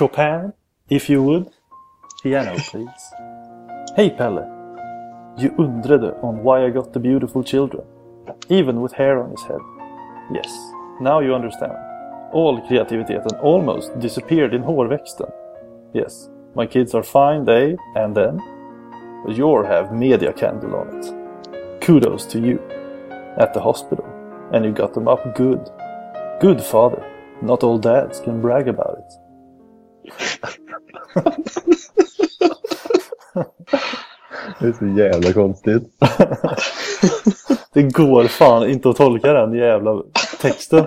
Chopin, if you would. Piano, please. Hey Pelle. You undrade on why I got the beautiful children. Even with hair on his head. Yes, now you understand. All kreativiteten almost disappeared in hårväxten. Yes, my kids are fine, they and then. But your have media candle on it. Kudos to you. At the hospital. And you got them up good. Good father. Not all dads can brag about it. Det är så jävla konstigt. Det går fan inte att tolka den jävla texten.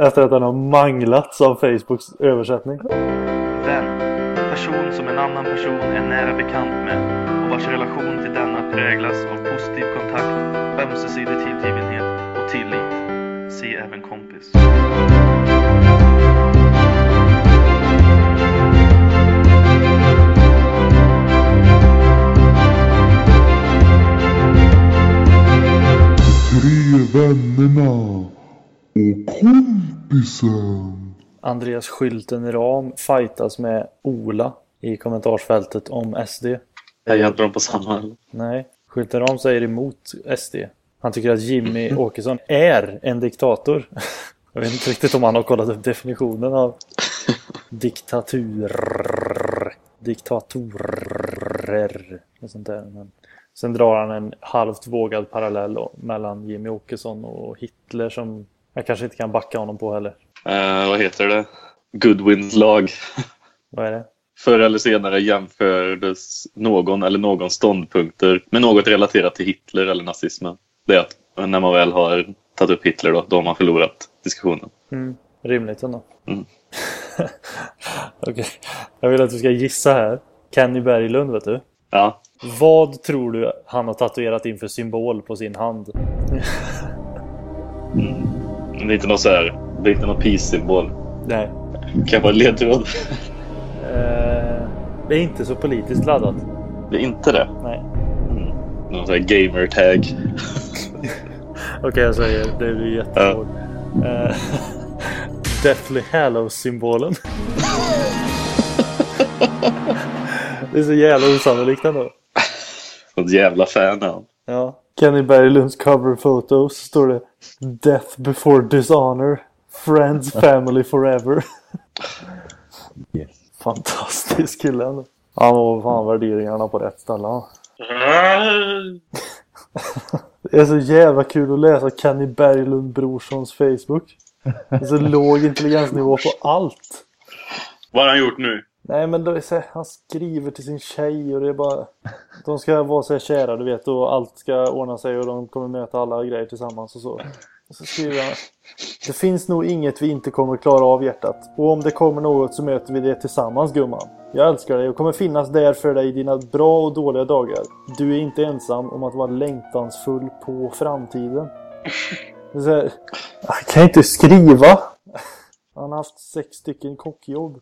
Efter att den har manglats av Facebooks översättning. Vän. Person som en annan person är nära bekant med och vars relation vännerna och kompisen. Andreas Skylten Ram fightas med Ola i kommentarsfältet om SD. Hejar inte de på samma? Nej, Skylten Ram säger emot SD. Han tycker att Jimmy Åkesson är en diktator. Jag vet inte riktigt om han har kollat upp definitionen av diktatur. Diktatorer. Och sånt där. Men sen drar han en halvt vågad parallell mellan Jimmy Åkesson och Hitler som jag kanske inte kan backa honom på heller. Eh, vad heter det? Goodwins lag. Vad är det? Förr eller senare jämfördes någon eller någon ståndpunkter med något relaterat till Hitler eller nazismen. Det är att när man väl har tagit upp Hitler då, då har man förlorat diskussionen. Mm, rimligt ändå. Mm. Okej, jag vill att du ska gissa här. Kenny Berglund vet du. Ja, Vad tror du han har tatuerat in för symbol på sin hand? det är inte någon så här, det är inte någon peace-symbol. Nej. Kan en ledtråd? Eh, det är inte så politiskt laddat. Det är inte det. Nej. Någon sån här gamer-tag. Okej, jag säger det blir jättesvårt. Eh, Deathly Hallows-symbolen. det är så jävla osannolikt ändå. Sånt jävla fan han. Ja. Kenny Berglunds cover photos står det Death before dishonor. Friends, family forever. Yes. Fantastisk kille ändå. Han har fan värderingarna på rätt ställe. Det är så jävla kul att läsa Kenny Berglund Brorssons Facebook. Det är så låg intelligensnivå på allt. Vad har han gjort nu? Nej men då är så här, han skriver till sin tjej och det är bara... De ska vara så här kära du vet och allt ska ordna sig och de kommer möta alla grejer tillsammans och så. Och så skriver han... Det finns nog inget vi inte kommer klara av hjärtat. Och om det kommer något så möter vi det tillsammans gumman. Jag älskar dig och kommer finnas där för dig i dina bra och dåliga dagar. Du är inte ensam om att vara längtansfull på framtiden. Det är så här, jag kan inte skriva! Han har haft sex stycken kockjobb.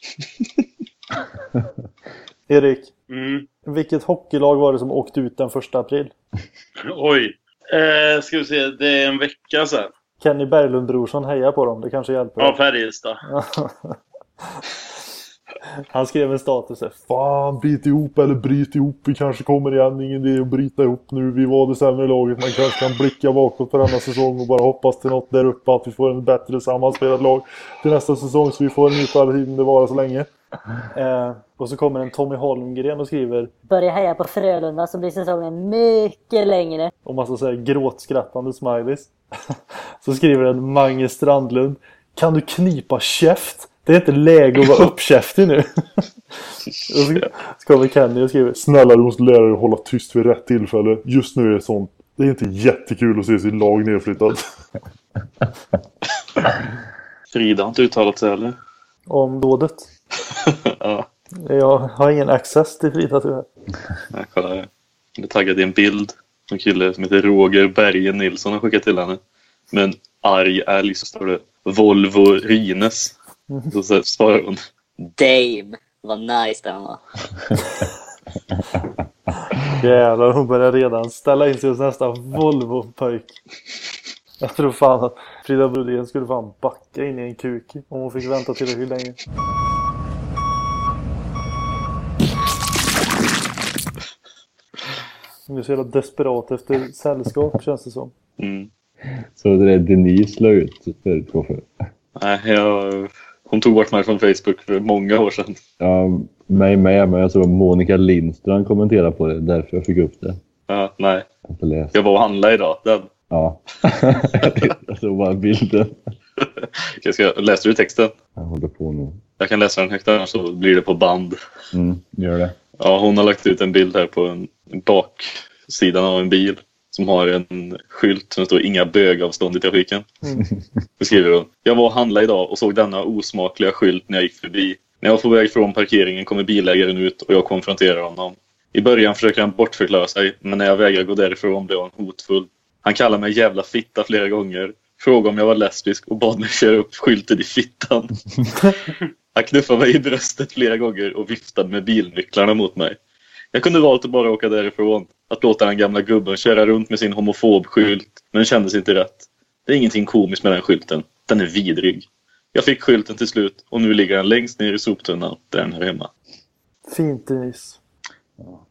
Erik, Mm. vilket hockeylag var det som åkte ut den första april? Oj. Eh, ska vi se, det är en vecka sedan. Kenny Berglund Brorsson hejar på dem, det kanske hjälper. Ja, Färjestad. Han skrev en status här. Fan, bit ihop eller bryt ihop. Vi kanske kommer igen. Ingen idé att bryta ihop nu. Vi var det sämre laget. Man kanske kan blicka bakåt på denna säsong och bara hoppas till något där uppe. Att vi får en bättre sammanspelat lag till nästa säsong. Så vi får en ny kvalitet om det varar så länge. Eh, och så kommer en Tommy Holmgren och skriver Börja heja på Frölunda så blir säsongen mycket längre. och massa så här gråtskrattande smileys. så skriver en Mange Strandlund Kan du knipa käft? Det är inte läge att vara uppkäftig nu. och så, kommer Kenny och skriver Snälla, du måste lära dig att hålla tyst vid rätt tillfälle. Just nu är det sånt. Det är inte jättekul att se sitt lag nedflyttat. Frida har inte uttalat sig heller. om dådet. ja, Jag har ingen access till Frida tyvärr. jag kollar. Jag är taggad i en bild. En kille som heter Roger Bergen Nilsson har skickat till henne. Med en arg älg så står det Volvo Rines. Så, så svarar hon. Dame, vad nice den var. Jävlar, hon börjar redan ställa in sig hos nästa Volvo-pojk. Jag tror fan att Frida Brodén skulle fan backa in i en kuk om hon fick vänta tillräckligt länge. Hon är så jävla desperat efter sällskap känns det som. Mm. Så det är Denise la ut för Koffe. Nej, jag, hon tog bort mig från Facebook för många år sedan. Ja, mig med, men jag såg Monica Lindstrand kommentera på det. Därför jag fick upp det. Ja, nej, Jag jag var och handlade idag. Den. Ja. jag såg bara bilden. Jag ska, läser du texten? Jag håller på nu. Jag kan läsa den högt annars så blir det på band. Mm, gör det. Ja, hon har lagt ut en bild här på en baksidan av en bil som har en skylt som står inga bögavstånd i trafiken. Då skriver hon. Jag var och handlade idag och såg denna osmakliga skylt när jag gick förbi. När jag var på väg från parkeringen kommer bilägaren ut och jag konfronterar honom. I början försöker han bortförklara sig, men när jag vägrar gå därifrån blir han hotfull. Han kallar mig jävla fitta flera gånger, frågade om jag var lesbisk och bad mig köra upp skylten i fittan. Han knuffade mig i bröstet flera gånger och viftade med bilnycklarna mot mig. Jag kunde valt att bara åka därifrån. Att låta den gamla gubben köra runt med sin homofobskylt. Men det kändes inte rätt. Det är ingenting komiskt med den skylten. Den är vidrig. Jag fick skylten till slut och nu ligger den längst ner i soptunnan där den hör hemma. Fint Denise.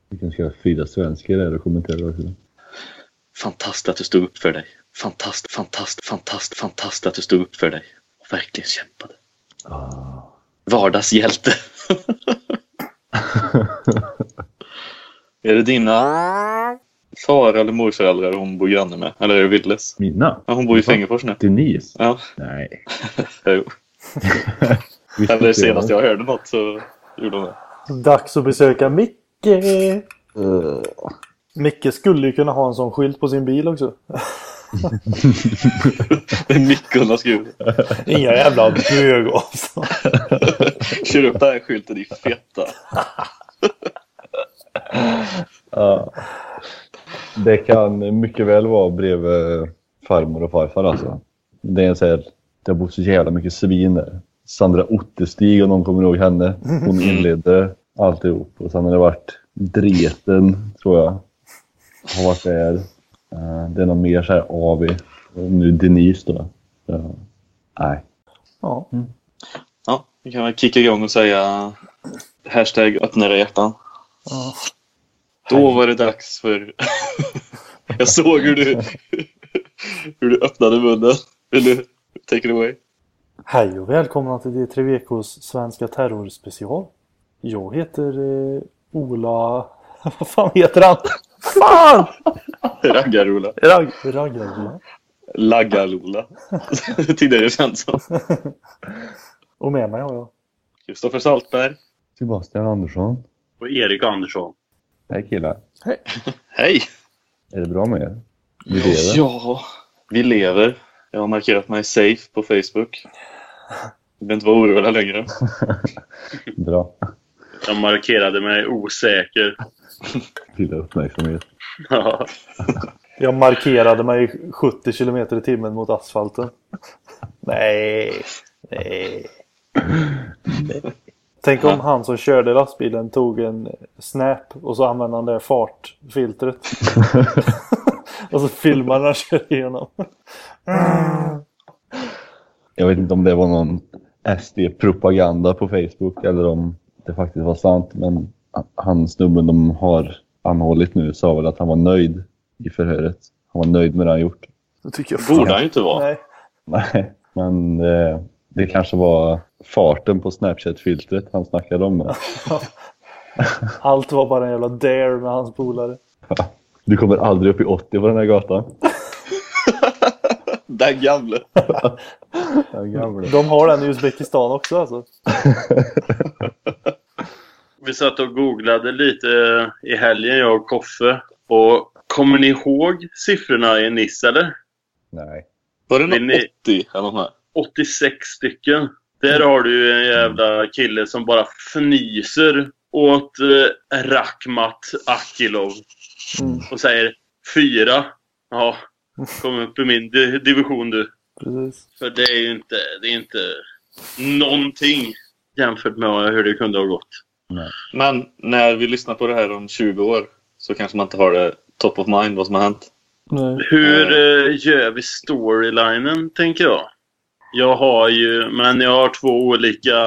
Vi kan köra fyra svenskar där och kommentera också. Fantastiskt att du stod upp för dig. Fantastiskt, fantastiskt, fantastiskt, fantastiskt att du stod upp för dig. Och verkligen kämpade. Vardagshjälte. är det dina far eller morföräldrar hon bor granne med? Eller är det Willes? Mina? Ja, hon bor i Fängefors nu. Denise? Ja, Nej. jo. Eller senast jag hörde något så gjorde hon det. Dags att besöka Micke! Uh, Micke skulle ju kunna ha en sån skylt på sin bil också. Har skrivit. Inga jävla bögavstånd. Kör upp den här skylten i fetta. Ja. Det kan mycket väl vara bredvid farmor och farfar alltså. Det är så här, det har bott så jävla mycket svin där. Sandra Ottestig om någon kommer ihåg henne. Hon inledde alltihop. Och sen har det varit Dreten tror jag. Har varit där. Eh, Det är någon mer så här AV. Nu Denise då. Så, nej. Ja. Ja, vi kan väl kicka igång och säga hashtag öppna era hjärtan. Ja. Då var det dags för... Jag såg hur du, hur du öppnade munnen. Vill du take it away? Hej och välkomna till D3 VKs svenska terrorspecial. Jag heter eh, Ola... Vad fan heter han? Fan! Raggarola. Ragg... Raggar Laggarlola. Tidigare känd som. Och med mig har jag. Kristoffer Saltberg. Sebastian Andersson. Och Erik Andersson. Hej killar. Hej! Är det bra med er? Vi lever? Ja, vi lever. Jag har markerat mig safe på Facebook. Du behöver inte vara orolig längre. Bra. Jag markerade mig osäker. Till uppmärksamhet. Ja. Jag markerade mig 70 km i timmen mot asfalten. Nej. Nej. Tänk om han som körde lastbilen tog en snap och så använde han det fartfiltret. och så filmade när han kör igenom. Jag vet inte om det var någon SD-propaganda på Facebook eller om det faktiskt var sant. Men han snubben de har anhållit nu sa väl att han var nöjd i förhöret. Han var nöjd med det han gjort. Det tycker jag Borde han ju inte vara. Nej. Nej, men eh, det kanske var farten på Snapchat-filtret han snackade om. Med. Allt var bara en jävla dare med hans polare. Du kommer aldrig upp i 80 på den här gatan. Den gamle. Den gamle. De har den i Uzbekistan också alltså. Vi satt och googlade lite i helgen, jag och Koffe. Och kommer ni ihåg siffrorna i Nice eller? Nej. Var det någon ni- 80 eller något 86 stycken. Där har du ju en jävla kille som bara fnyser åt eh, Rakhmat Akilov. Mm. Och säger fyra. Ja, kom upp i min di- division du. Precis. För det är ju inte, det är inte någonting jämfört med hur det kunde ha gått. Men när vi lyssnar på det här om 20 år så kanske man inte har det top of mind vad som har hänt. Nej. Hur eh, gör vi storylinen, tänker jag? Jag har ju, men jag har två olika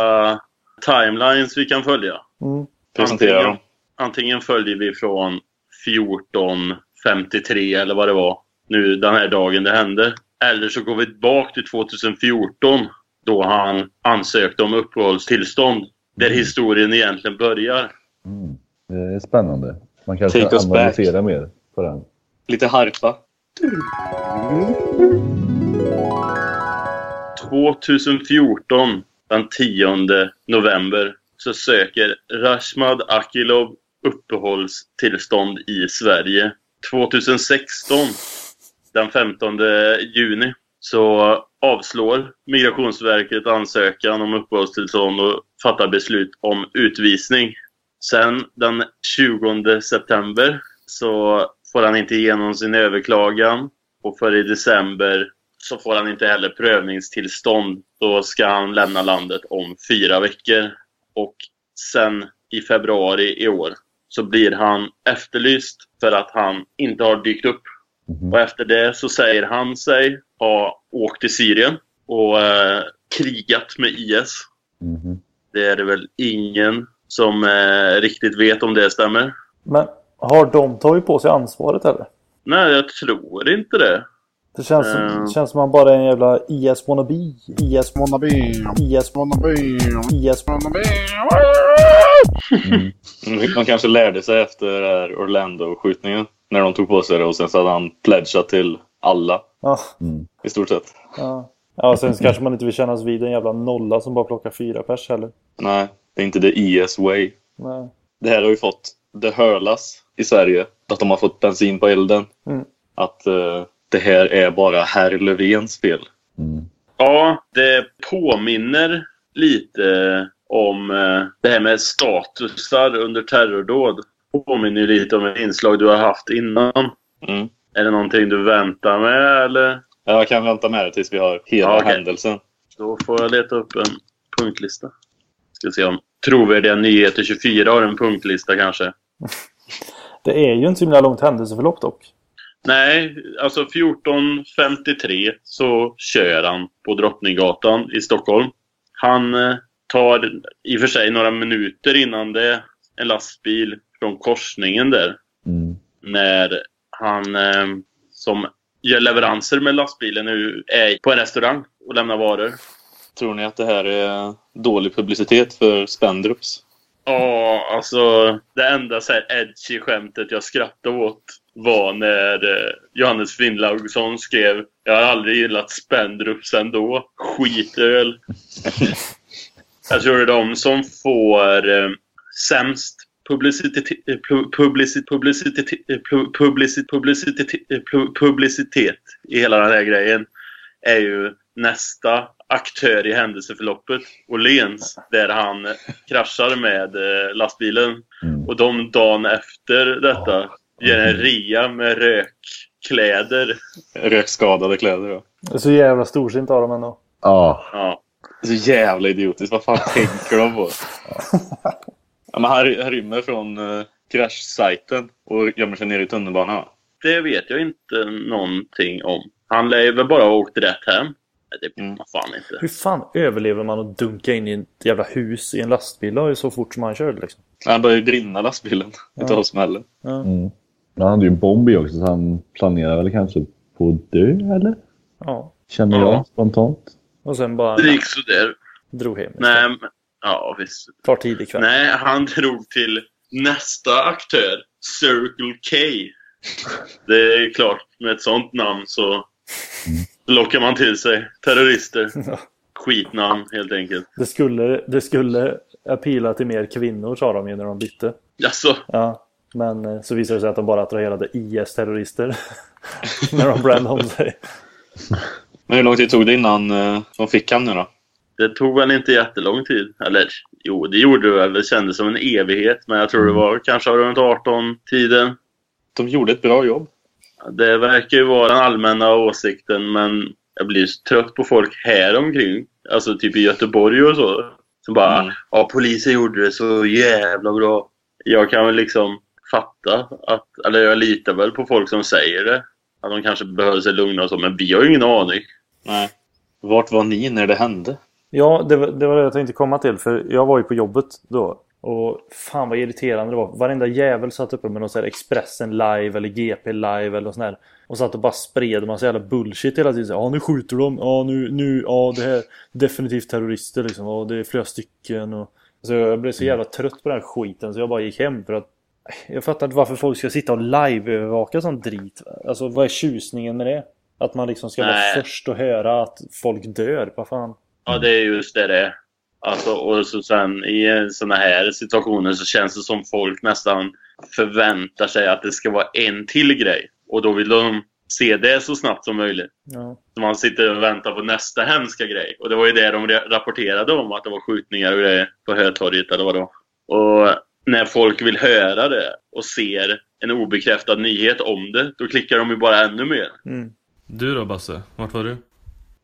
timelines vi kan följa. Mm. Presentera dem. Antingen följer vi från 1453 eller vad det var, nu den här dagen det hände. Eller så går vi tillbaka till 2014 då han ansökte om uppehållstillstånd. Där historien egentligen börjar. Mm. Det är spännande. Man kanske Take us analyserar mer på den. Lite harpa. 2014, den 10 november, så söker Rashmad Akilov uppehållstillstånd i Sverige. 2016, den 15 juni, så avslår Migrationsverket ansökan om uppehållstillstånd och fattar beslut om utvisning. Sen den 20 september så får han inte igenom sin överklagan och för i december så får han inte heller prövningstillstånd. Då ska han lämna landet om fyra veckor. Och sen i februari i år så blir han efterlyst för att han inte har dykt upp. Mhm. Och efter det så säger han sig ha åkt till Syrien och eh, krigat med IS. Mhm. Det är det väl ingen som eh, riktigt vet om det stämmer. Men har de tagit på sig ansvaret eller? Nej, jag tror inte det. Det känns, Mm. det känns som man bara är en jävla IS wannabe. IS Wanna be, IS wanna be, IS wanna be. Mm, De kanske lärde sig efter det Orlando-skjutningen. När de tog på sig det och sen så hade han pledgat till alla Ja, Mm. i stort sett. ja. ja sen kanske man inte vill kännas vid en jävla nolla som bara plockar fyra pers heller. Nej, det är inte the ES way. Nej. Det här har ju fått det hörlas i Sverige. Att de har fått bensin på elden. Mm. Att eh, det här är bara herr Löfvens fel. Mm. Ja, det påminner lite om eh, det här med statusar under terrordåd. Påminner lite om ett inslag du har haft innan. Mm. Är det någonting du väntar med eller? Jag kan vänta med det tills vi har hela Ja, okej. händelsen. Då får jag leta upp en punktlista. Ska se om Trovärdiga Nyheter 24 har en punktlista kanske. Det är ju inte så himla långt händelseförlopp dock. Nej, alltså 14.53 så kör han på Drottninggatan i Stockholm. Han eh, tar i och för sig några minuter innan det en lastbil från korsningen där. Mm. När han eh, som gör leveranser med lastbilen nu är på en restaurang och lämnar varor. Tror ni att det här är dålig publicitet för Spendrups? Ja, alltså det enda så här edgy skämtet jag skrattade åt var när eh, Johannes Finnlaugsson skrev Jag har aldrig gillat Spendrups ändå. Skitöl. jag tror det är de som får eh, sämst publicitet, pu- publicitet, publicitet, pu- publicitet, publicitet, pu- publicitet i hela den här grejen är ju nästa aktör i händelseförloppet, Åhléns, där han kraschar med eh, lastbilen. Mm. Och de dagen efter detta gör en rea med rökkläder. Rökskadade kläder då. Det är så jävla storsint av dem ändå. Ja. Ja. Så jävla idiotiskt. Vad fan tänker de på? Ja, men han, han rymmer från uh, kraschsajten och gömmer sig nere i tunnelbanan. Det vet jag inte någonting om. Han lär väl bara ha åkt rätt hem. Det vet Mm. man fan inte. Hur fan överlever man att dunka in i ett jävla hus i en lastbil så fort som han körde liksom? Han börjar ju brinna lastbilen utav Ja. smällen. Ja. Mm. Men han hade ju en bomb i också så han planerar väl kanske på att dö eller? ja. Känner Ja. jag spontant. Och sen bara Det gick sådär. drog hem. Nej, men, ja visst. Kvar tidig kväll. Nej, han drog till nästa aktör, Circle K. Det är klart, med ett sånt namn så lockar man till sig terrorister. Ja. Skitnamn, helt enkelt. Det skulle, det skulle appeala till mer kvinnor sa de ju när de bytte. Alltså, Ja. Men eh, så visade det sig att de bara attraherade IS-terrorister. när de brandade om sig. Men hur lång tid tog det innan uh, de fick han nu då? det tog väl inte jättelång tid. Eller jo, det gjorde det väl. Det kändes som en evighet. Men jag tror det var kanske runt 18-tiden. De gjorde ett bra jobb. Det verkar ju vara den allmänna åsikten, men jag blir så trött på folk här omkring. Alltså typ i Göteborg och så. Som bara, Mm. ja polisen gjorde det så jävla bra. Jag kan väl liksom fatta att, eller jag litar väl på folk som säger det. Att de kanske behöver sig lugna och så, men vi har ju ingen aning. Nej. Vart var ni när det hände? Ja, det var, det var det jag tänkte komma till. För jag var ju på jobbet då. Och fan vad irriterande det var. Varenda jävel satt uppe med någon sån här Expressen live eller GP live eller sånt här. Och satt och bara spred massa jävla bullshit hela tiden. Ja nu skjuter de. Ja nu, nu, ja det här är definitivt terrorister liksom. Och det är flera stycken. Och... Så jag blev så jävla trött på den här skiten så jag bara gick hem för att jag fattar inte varför folk ska sitta och live-övervaka sånt drit. Alltså vad är tjusningen med det? Att man liksom ska Nej. vara först och höra att folk dör. Vad fan? Ja, det är just det det är. Alltså, och så sen i såna här situationer så känns det som folk nästan förväntar sig att det ska vara en till grej. Och då vill de se det så snabbt som möjligt. Ja. Så man sitter och väntar på nästa hemska grej. Och det var ju det de ra- rapporterade om, att det var skjutningar och grejer på Hötorget eller vad det var. Och när folk vill höra det och ser en obekräftad nyhet om det, då klickar de ju bara ännu mer. Mm. Du då Basse? Vart var du?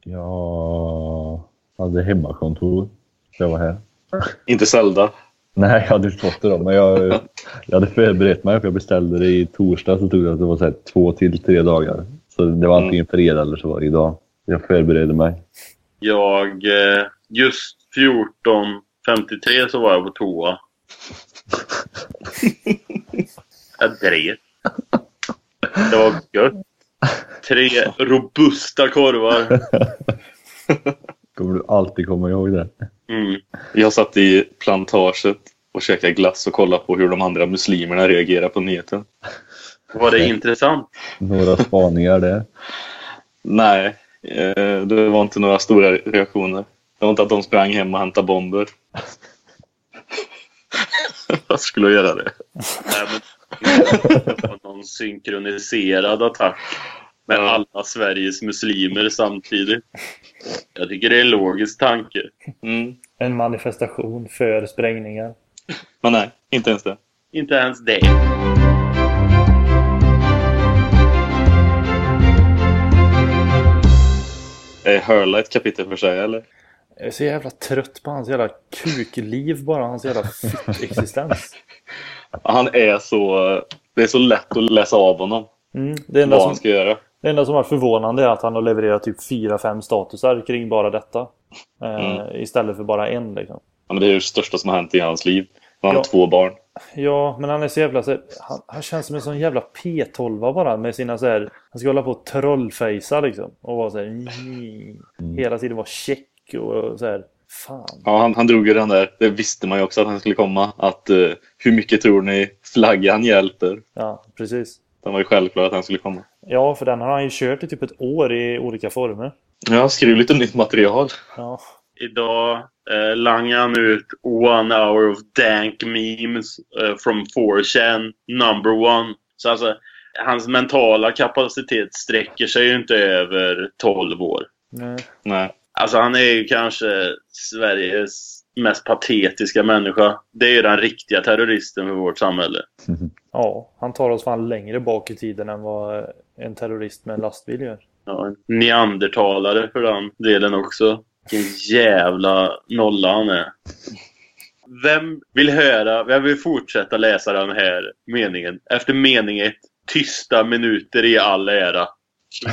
Jag hade hemmakontor. Så jag var här. Inte Zelda. Nej, jag hade inte fått det då. Men jag, jag hade förberett mig. För jag beställde det i torsdag så tog det att det var så här två till tre dagar. Så det var antingen fredag eller så var det idag. Jag förberedde mig. Jag, eh, just 14.53 så var jag på toa. Jag dret. Det var gött. Tre robusta korvar. Kommer du alltid komma ihåg det? Mm. Jag satt i plantaget och käkade glass och kollade på hur de andra muslimerna reagerar på nyheten. Var det intressant? Några spaningar där. Nej, eh, det var inte några stora reaktioner. Det var inte att de sprang hem och hämtade bomber. Varför skulle jag göra det? Nej, men det var någon synkroniserad attack med alla Sveriges muslimer samtidigt. Jag tycker det är en logisk tanke. Mm. En manifestation för sprängningar. Men nej, inte ens det. Inte ens det. Är Hurla ett kapitel för sig eller? Jag är så jävla trött på hans jävla kukliv bara. Hans jävla fitt-existens. Han är så... Det är så lätt att läsa av honom. Mm. Det, enda Vad han som, ska göra. det enda som är förvånande är att han har levererat typ 4-5 statusar kring bara detta. Eh, Istället för bara en liksom. Ja, men det är det största som har hänt i hans liv. Han har Ja. två barn. Ja, men han är så jävla så han, han känns som en sån jävla P12 bara med sina så här, Han ska hålla på och trollfejsa liksom. Och vara så här, mm. Hela tiden vara check och så här. Fan. Ja, han, han drog ju den där. Det visste man ju också att han skulle komma. Att eh, hur mycket tror ni flaggan hjälper? Ja, precis. Den var ju självklart att han skulle komma. Ja, för den har han ju kört i typ ett år i olika former. Ja, skriv lite nytt material. Ja, Idag eh, langar han ut one hour of dank memes eh, from 4chan number one. Så alltså, hans mentala kapacitet sträcker sig ju inte över 12 år. nej. Nej. Alltså han är ju kanske Sveriges mest patetiska människa. Det är ju den riktiga terroristen för vårt samhälle. Ja, han tar oss fan längre bak i tiden än vad en terrorist med en lastbil gör. Ja, en neandertalare för den delen också. Vilken jävla nolla han är. Vem vill höra, vem vill fortsätta läsa den här meningen? Efter mening ett, tysta minuter i all ära.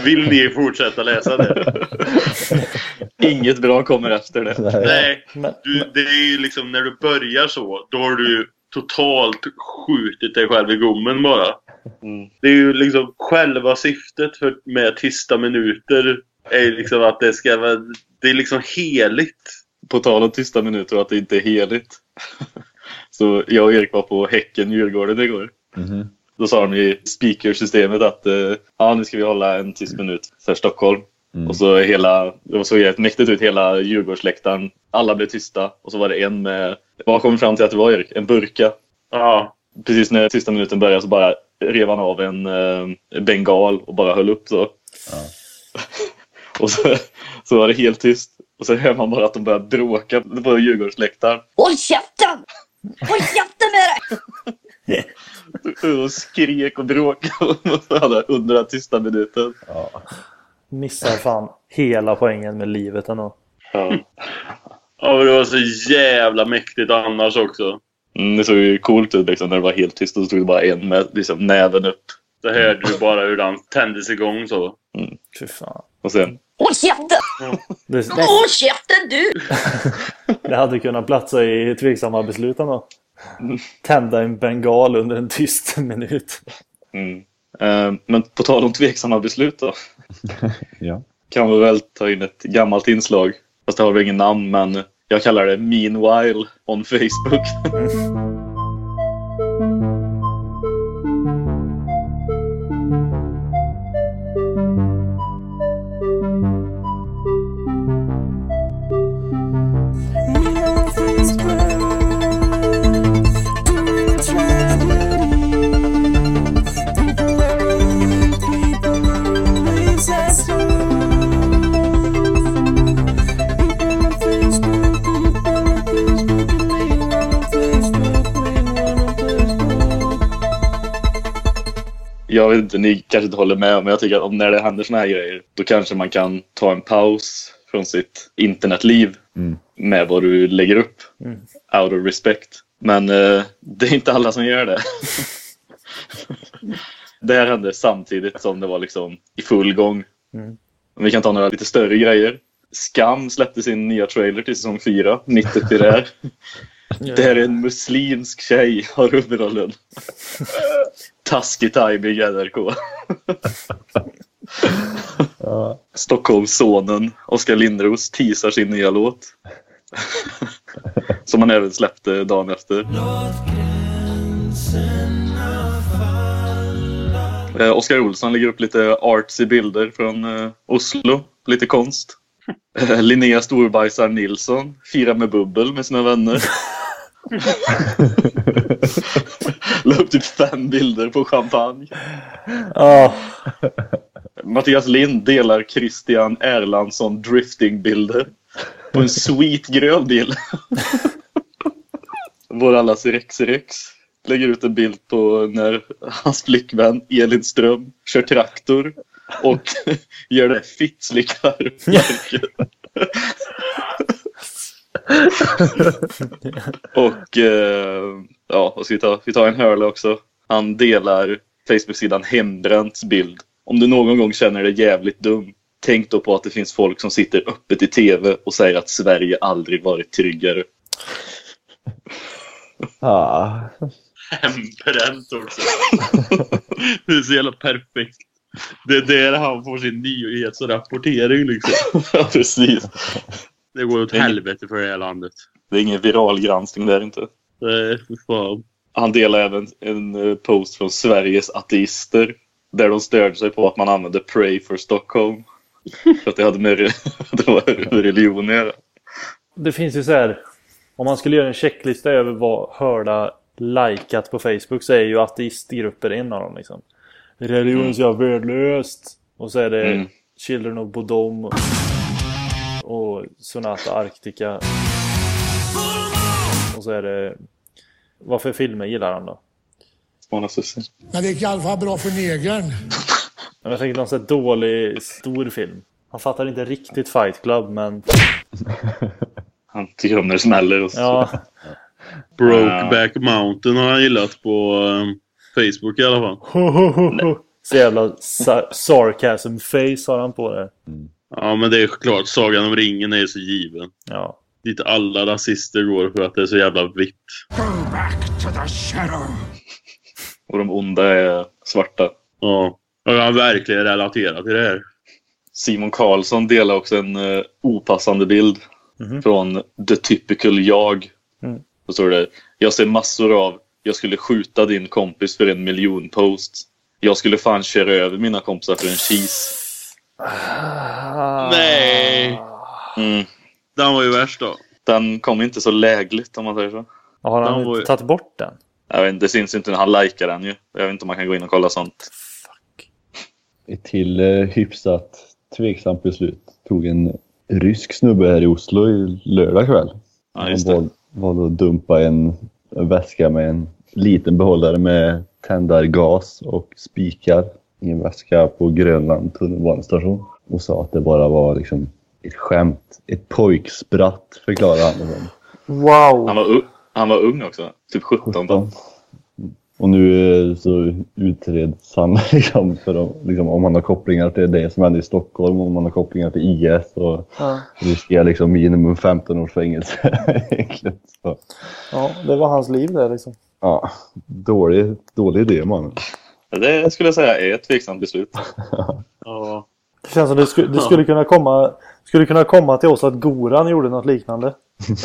Vill ni fortsätta läsa det? Inget bra kommer efter det. Nej, du, det är ju liksom när du börjar så, då har du totalt skjutit dig själv i gommen bara. Mm. Det är ju liksom själva syftet för, med tysta minuter är liksom att det ska vara, det är liksom heligt. På tal om tysta minuter och att det inte är heligt. Så jag och Erik var på Häcken-Djurgården igår. Mhm. Då sa de i speakersystemet att eh, ja, nu ska vi hålla en tyst minut för Stockholm. Mm. Och så hela, det såg helt mäktigt ut, hela Djurgårdsläktaren. Alla blev tysta. Och så var det en med, vad kom vi fram till att det var Erik? En burka. Ja, Precis när sista minuten började så bara rev han av en eh, bengal och bara höll upp så. och så, så var det helt tyst. Och så hör man bara att de börjar bråka på Djurgårdsläktaren. Håll käften! Håll käften med dig! Och skrek och bråkade under den tysta minuten. Ja. missar fan hela poängen med livet ändå. Ja. ja men det var så jävla mäktigt annars också. Mm, det såg ju coolt ut liksom, när det var helt tyst och så stod det bara en med liksom, näven upp. Så hörde du bara hur den tändes igång så. Fy fan. Och sen, Håll käften! Det, Håll käften du! det hade kunnat platsa i tveksamma beslut ändå. Tända en bengal under en tyst minut. mm. Eh, Men på tal om tveksamma beslut då. Ja. Kan vi väl ta in ett gammalt inslag. Fast det har väl ingen namn men jag kallar det Meanwhile on Facebook. Jag vet inte, ni kanske inte håller med men jag tycker att om när det händer såna här grejer då kanske man kan ta en paus från sitt internetliv Mm. med vad du lägger upp. Mm. Out of respect. Men eh, det är inte alla som gör det. det här hände samtidigt som det var liksom i full gång. Mm. Vi kan ta några lite större grejer. Skam släppte sin nya trailer till säsong 4, mitt uppe i det här. Det här är en muslimsk tjej har huvudrollen. Taskig timing NRK. Ja. Stockholmssonen Oskar Lindros teasar sin nya låt. Som han även släppte dagen efter. Eh, Oskar Olsson lägger upp lite artsy bilder från eh, Oslo. Lite konst. Eh, Linnea Storbajsar Nilsson firar med bubbel med sina vänner. La upp typ fem bilder på champagne. Ja, Mattias Lind delar Christian Erlandsson driftingbilder på en sweet grön bil. Vår allas Rex Rex lägger ut en bild på när hans flickvän Elin Ström kör traktor och gör det fittslickarmärket. och eh, ja, vad ska vi ta? Vi tar en Hörle också. Han delar Facebook-sidan Hembränts bild. Om du någon gång känner dig jävligt dum, tänk då på att det finns folk som sitter öppet i tv och säger att Sverige aldrig varit tryggare. Ah. Hembränt också. det är så jävla perfekt. Det är där han får sin nyhetsrapportering liksom. ja, precis. Det går åt helvete för det här landet. Det är ingen viral granskning där inte. Nej, för fan. Han delar även en eh, post från Sveriges ateister där de störde sig på att man använde Pray for Stockholm. För att det hade med, re- det var med religion att göra. det finns ju så här. Om man skulle göra en checklista över vad hörda likat på Facebook så är ju ateistgrupper en av dem liksom. Religion är så jävla värdelöst. Och så är det Mm. Children of Bodom och Sonata Arctica. Och så är det... Vad för filmer gillar han då? Mona Sussi. Men det gick i alla fall bra för negern. Men Jag tänker någon sån här dålig, stor film. Han fattar inte riktigt Fight Club men... Han tycker om när det smäller. Och så. Ja, Brokeback Mountain har han gillat på um, Facebook i alla fall. så jävla sa- sarcasm face har han på det. Ja, men det är klart. Sagan om ringen är så given. Ja. Dit alla rasister går för att det är så jävla vitt. Go back to the shadow. Och de onda är svarta. Ja. Och jag har verkligen relaterat till det här. Simon Karlsson delar också en eh, opassande bild Mhm. från The Typical Jag. Mm. Då står det Jag ser massor av Jag skulle skjuta din kompis för en miljon posts. Jag skulle fan köra över mina kompisar för en cheese. Nej! Mm. Den var ju värst då. Den kom inte så lägligt om man säger så. Har han Den var ju- inte tagit bort den? Jag vet inte, det syns inte när han likar den ju. Jag vet inte om man kan gå in och kolla sånt. Ett till eh, hyfsat tveksamt beslut tog en rysk snubbe här i Oslo i lördag kväll. Ja, just Han valde att dumpa en, en väska med en liten behållare med tändargas och spikar i en väska på Grönland tunnelbanestation. Och sa att det bara var liksom ett skämt. Ett pojkspratt förklarade han. Wow! Han var, u- han var ung också. Typ 17. 17. Och nu eh, så utreds han liksom, för om, liksom, om han har kopplingar till det som händer i Stockholm, om han har kopplingar till IS och Ja. riskerar liksom minimum 15 års fängelse. ja, det var hans liv det liksom. ja, dålig, dålig idé man. Det skulle jag säga är ett tveksamt beslut. Ja. Det känns som det skulle, det skulle kunna komma skulle kunna komma till oss att Goran gjorde något liknande.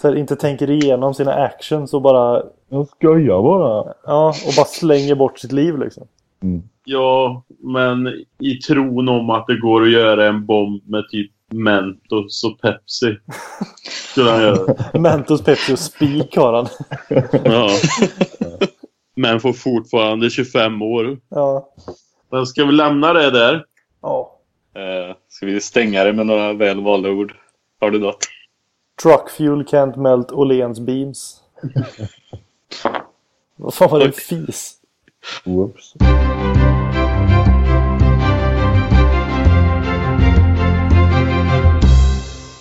Så här, inte tänker igenom sina actions och bara Jag skojar bara. Ja, och bara slänger bort sitt liv liksom. ja, men i tron om att det går att göra en bomb med typ Mentos och Pepsi. Skulle han göra. Mentos, Pepsi och Spik har han. Ja. Men får fortfarande 25 år. Ja. Men ska vi lämna det där? ja. Eh, ska vi stänga det med några väl valda ord? Har du något? Truck fuel can't melt Åhléns beams. Vad fan var det fis? Whoops.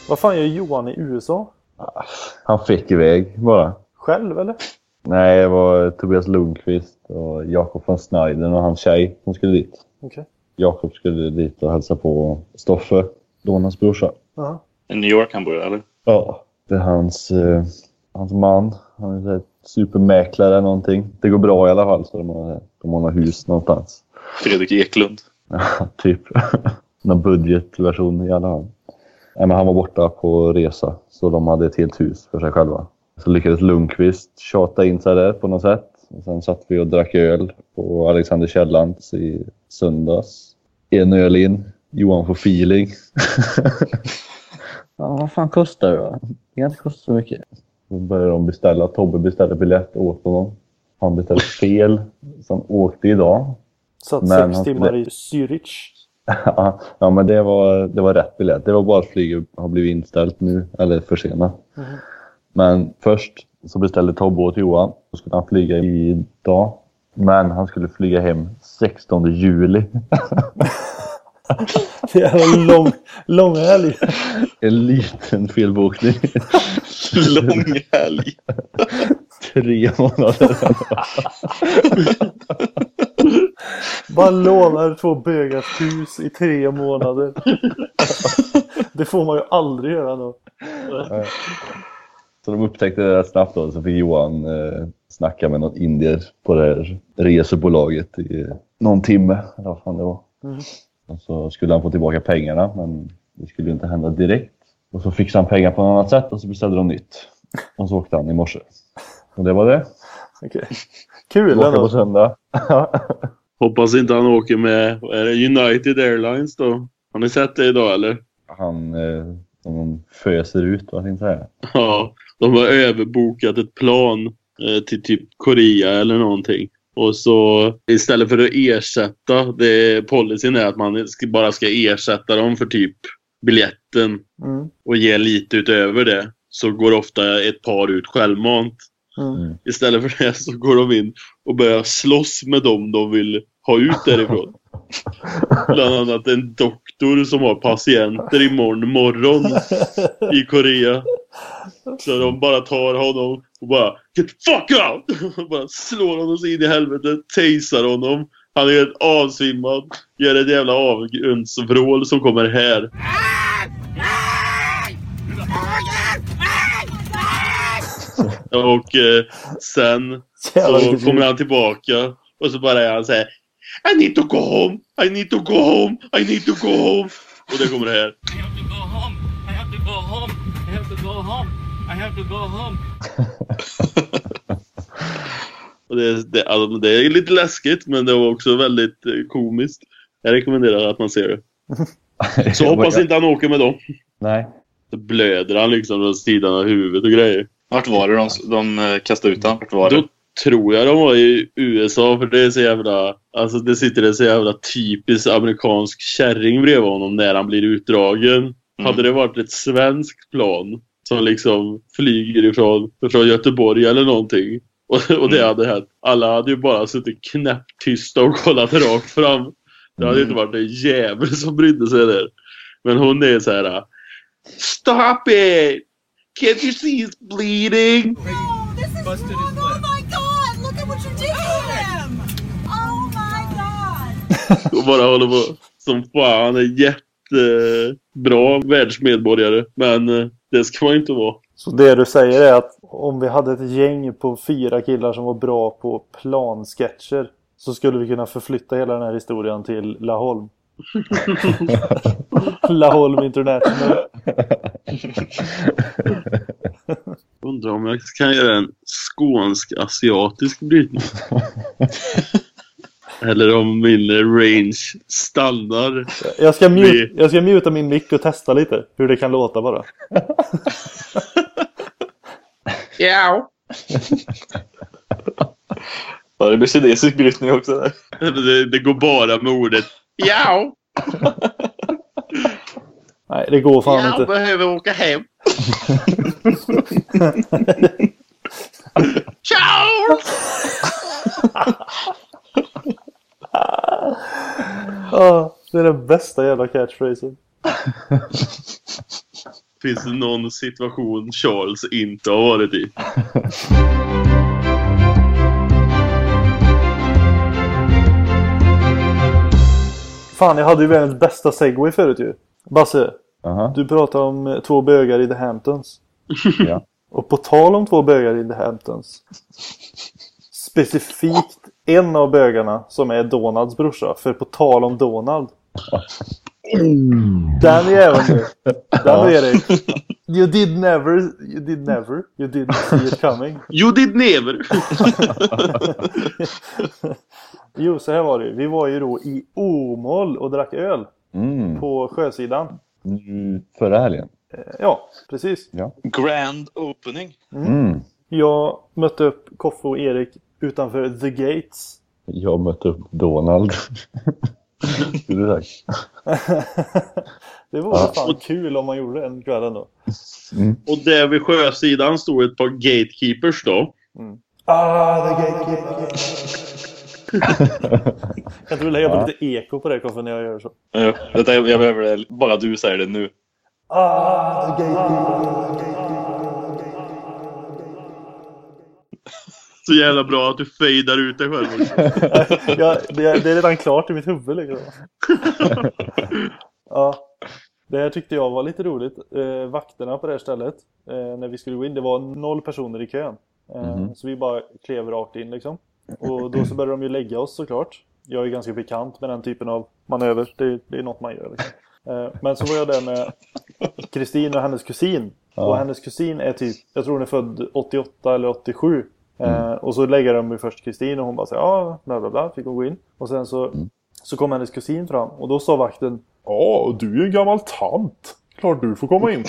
Vad fan gör Johan i USA? Han fick iväg bara. Själv eller? Nej, det var Tobias Lundqvist och Jakob von Schneiden och hans tjej som skulle dit. Okej. Jakob skulle dit och hälsa på Stoffe, Donas brorsa. Ja. I New York han bor eller? Ja. Det är hans, eh, hans man. Han är supermäklare eller någonting. Det går bra i alla fall så de har, de har hus någonstans. Fredrik Eklund. Ja, typ. Någon budgetversion i alla fall. Nej, men han var borta på resa så de hade ett helt hus för sig själva. Så lyckades Lundqvist tjata in sig där på något sätt. Och sen satt vi och drack öl på Alexander Kiellands i söndags. En öl in. Johan får feeling. ja, vad fan kostar det då? Det kan inte kosta så mycket. Då började de beställa. Tobbe beställde biljett åt honom. Han beställde fel. Så han åkte idag. Satt Men sex timmar i Zürich. Ja, men det var, det var rätt biljett. Det var bara att flyget har blivit inställt nu, eller försenat. Men först så beställde Tobbe åt Johan. Då skulle han flyga idag. Men han skulle flyga hem 16 juli. Det är en lång, lång helg. En liten felbokning. Lång helg. Tre månader. Bara lånar två bögars hus i tre månader. Det får man ju aldrig göra då. Så de upptäckte det rätt snabbt då. Så fick Johan eh, snacka med någon indier på det här resebolaget i någon timme. Eller vad fan det var. Mm. Och så skulle han få tillbaka pengarna men det skulle ju inte hända direkt. Och så fixade han pengar på något annat sätt och så beställde de nytt. Och så åkte han i morse. Och det var det. Okej. Kul Tillbaka på ändå. söndag. Hoppas inte han åker med är det, United Airlines då. Har ni sett det idag eller? han eh, de föser ut, vad ska jag säga. Ja, de har överbokat ett plan eh, till typ Korea eller någonting. Och så istället för att ersätta, det, policyn är att man bara ska ersätta dem för typ biljetten Mm. och ge lite utöver det. Så går ofta ett par ut självmant. Mm. Istället för det så går de in och börjar slåss med dem de vill ha ut därifrån. Bland annat en doktor som har patienter imorgon morgon i Korea. Så de bara tar honom och bara Get the fuck out! Och bara slår honom så in i helvete, tasar honom. Han är helt avsvimmad. Gör ett jävla avgrundsvrål som kommer här. Och eh, sen så kommer han tillbaka och så bara är han såhär I need to go home! I need to go home! I need to go home! Och det kommer det här. I have to go home. I have to go home. I have to go home. I have to go home. Och det, det, alltså, det är lite läskigt men det var också väldigt eh, komiskt. Jag rekommenderar att man ser det. Så hoppas inte han åker med dem. Nej. Så blöder han liksom från sidan av huvudet och grejer. Vart var det de, de eh, kastade ut honom? Vart var Då det? Tror jag de var i USA för det är så jävla... Alltså det sitter en så jävla typisk amerikansk kärring bredvid honom när han blir utdragen. Hade det varit ett svenskt plan som liksom flyger ifrån, ifrån Göteborg eller någonting. Och, och det hade hänt. Alla hade ju bara suttit knäpptysta och kollat rakt fram. Det hade inte varit en jävel som brydde sig där. Men hon är så här. Stop it! Can't you see he's bleeding? Busted his lip. Look at what you did to him! Oh my god! Och bara håller på som fan. Är jättebra världsmedborgare. Men eh, det ska man inte vara. Så det du säger är att om vi hade ett gäng på fyra killar som var bra på plansketcher så skulle vi kunna förflytta hela den här historien till Laholm. Laholm International. Undrar om jag kan göra en skånsk-asiatisk brytning. Eller om min range stannar. Jag ska, mute, jag ska muta min mick och testa lite hur det kan låta bara. Ja. Ja, det blir kinesisk brytning också där. Det, det går bara med ordet ja. Nej, det går fan Jag inte. behöver åka hem. Ciao! Ja, det är den bästa jävla catchphrasen. Finns det någon situation Charles inte har varit i? Fan, jag hade ju världens bästa segway förut ju. Basse, Aha. du pratade om eh, två bögar i The Hamptons. Ja. Och på tal om två bögar i The Hamptons. Specifikt en av bögarna som är Donalds brorsa. För på tal om Donald. Den jäveln du. Den du Erik. You did never, you did never, you didn't see it coming. You did never! Jo, så här var det. Vi var ju då i Åmål och drack öl Mm. på sjösidan. Nu förra helgen. Eh, Ja, precis. Ja. Grand opening. Mm. Jag mötte upp Koffe och Erik utanför The Gates. Jag mötte upp Donald. Skulle du sagt. det vore Ja. fan kul om man gjorde en kväll ändå. Och där vid sjösidan stod ett par gatekeepers då. Ah, The Gatekeeper. kan du lägga på Ja. lite eko på det Koffe när jag gör så? Ja, detta, jag behöver det. Bara du säger det nu. Ah, The Gatekeeper. Så jävla bra att du fejdar ut dig själv också. ja, det, är, det är redan klart i mitt huvud liksom. ja, det här tyckte jag var lite roligt. Eh, vakterna på det här stället, eh, när vi skulle gå in, det var noll personer i kön. Eh, Mhm. Så vi bara klev rakt in liksom. Och då så började de ju lägga oss såklart. Jag är ganska bekant med den typen av manöver. Det, det är något man gör. Liksom. Eh, Men så var jag där med Kristin och hennes kusin. Ja. Och hennes kusin är typ, jag tror hon är född 88 eller 87. Eh, och så lägger de ju först Kristin och hon bara säger ja, bla bla bla, fick hon gå in. Och sen så, så kom hennes kusin fram och då sa vakten Ja, du är ju en gammal tant. Klart du får komma in.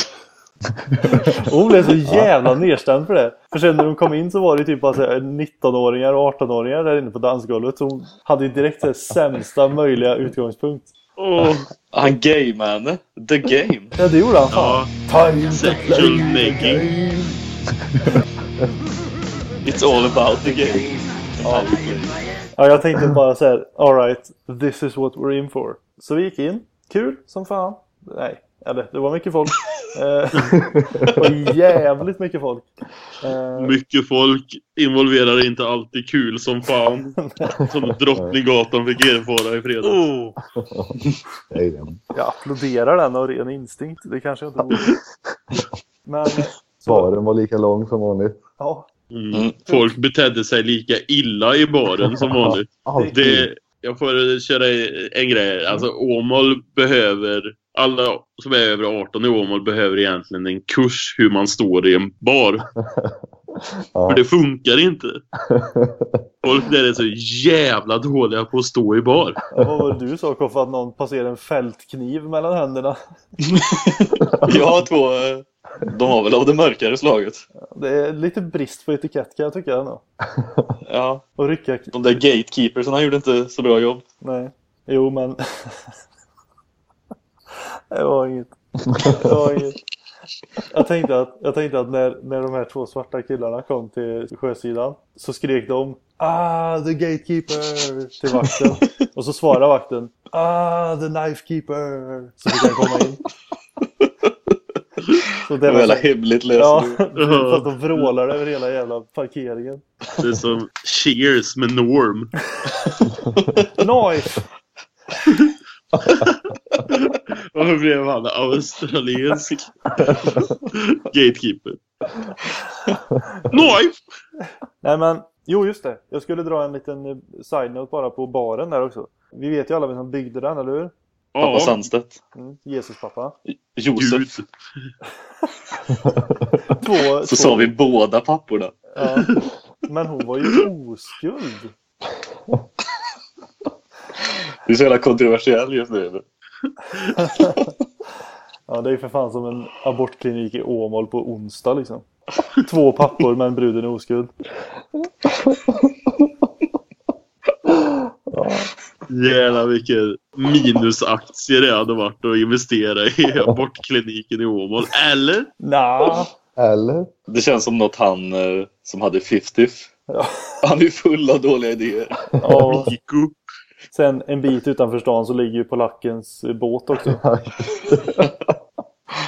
Och hon blev så jävla nedstämd för det. För sen när de kom in så var det typ bara så här 19-åringar och 18-åringar där inne på dansgolvet. Så hon hade ju direkt så sämsta möjliga utgångspunkt. Åh, Han gaymane. The game. Ja, det gjorde han fan. ja. Time to play the making. game. It's all about the game. Ja. ja, jag tänkte bara så här, alright, this is what we're in for. Så vi gick in, kul som fan. Nej, eller det var mycket folk. Eh, det var jävligt mycket folk. Eh, Mycket folk involverar inte alltid kul som fan. Som Drottninggatan fick erfara i fredags. oh, Nej, jag applåderar den av ren instinkt. Det kanske jag inte borde. Men, så, Baren var lika lång som vanligt. ja, Mm. Folk betedde sig lika illa i baren som vanligt. Alltid. Det, jag får köra en grej. Alltså Åmål behöver, alla som är över 18 i Åmål behöver egentligen en kurs hur man står i en bar. Ja. För det funkar inte. Folk där är så jävla dåliga på att stå i bar. vad var det du sa Koffe? Att någon passerade en fältkniv mellan händerna? Jag har två... De har väl av det mörkare slaget. Det är lite brist på etikett kan jag tycka ändå. Ja. Och rycka... De där gatekeepersarna gjorde inte så bra jobb. Nej. Jo, men... det var inget. Det var inget. Jag tänkte att, jag tänkte att när, när de här två svarta killarna kom till sjösidan så skrek de Ah, the gatekeeper till vakten. Och så svarade vakten Ah, the knife keeper. Så fick han komma in. Så Det var jävla hemligt Ja, lösenord. fast de vrålar över hela jävla parkeringen. Det är som Cheers med Norm. Nice! Varför blev han australiensk gatekeeper? Nej! Nej men, jo just det. Jag skulle dra en liten eh, side-note bara på baren där också. Vi vet ju alla vem som byggde den, eller hur? Pappa Sandstedt. Mm, Jesus pappa. Josef. Två, Så sa vi båda papporna. Ja. Men hon var ju oskuld. Det är så jävla kontroversiell just nu. Ja, det är ju för fan som en abortklinik i Åmål på onsdag liksom. Två pappor men bruden är oskuld. Jävlar vilken minusaktie det hade varit att investera i abortkliniken i Åmål. Eller? Nja. Eller? Det känns som något han eh, som hade 50 Ja. Han är full av dåliga idéer. Ja. Sen en bit utanför stan så ligger ju polackens båt också.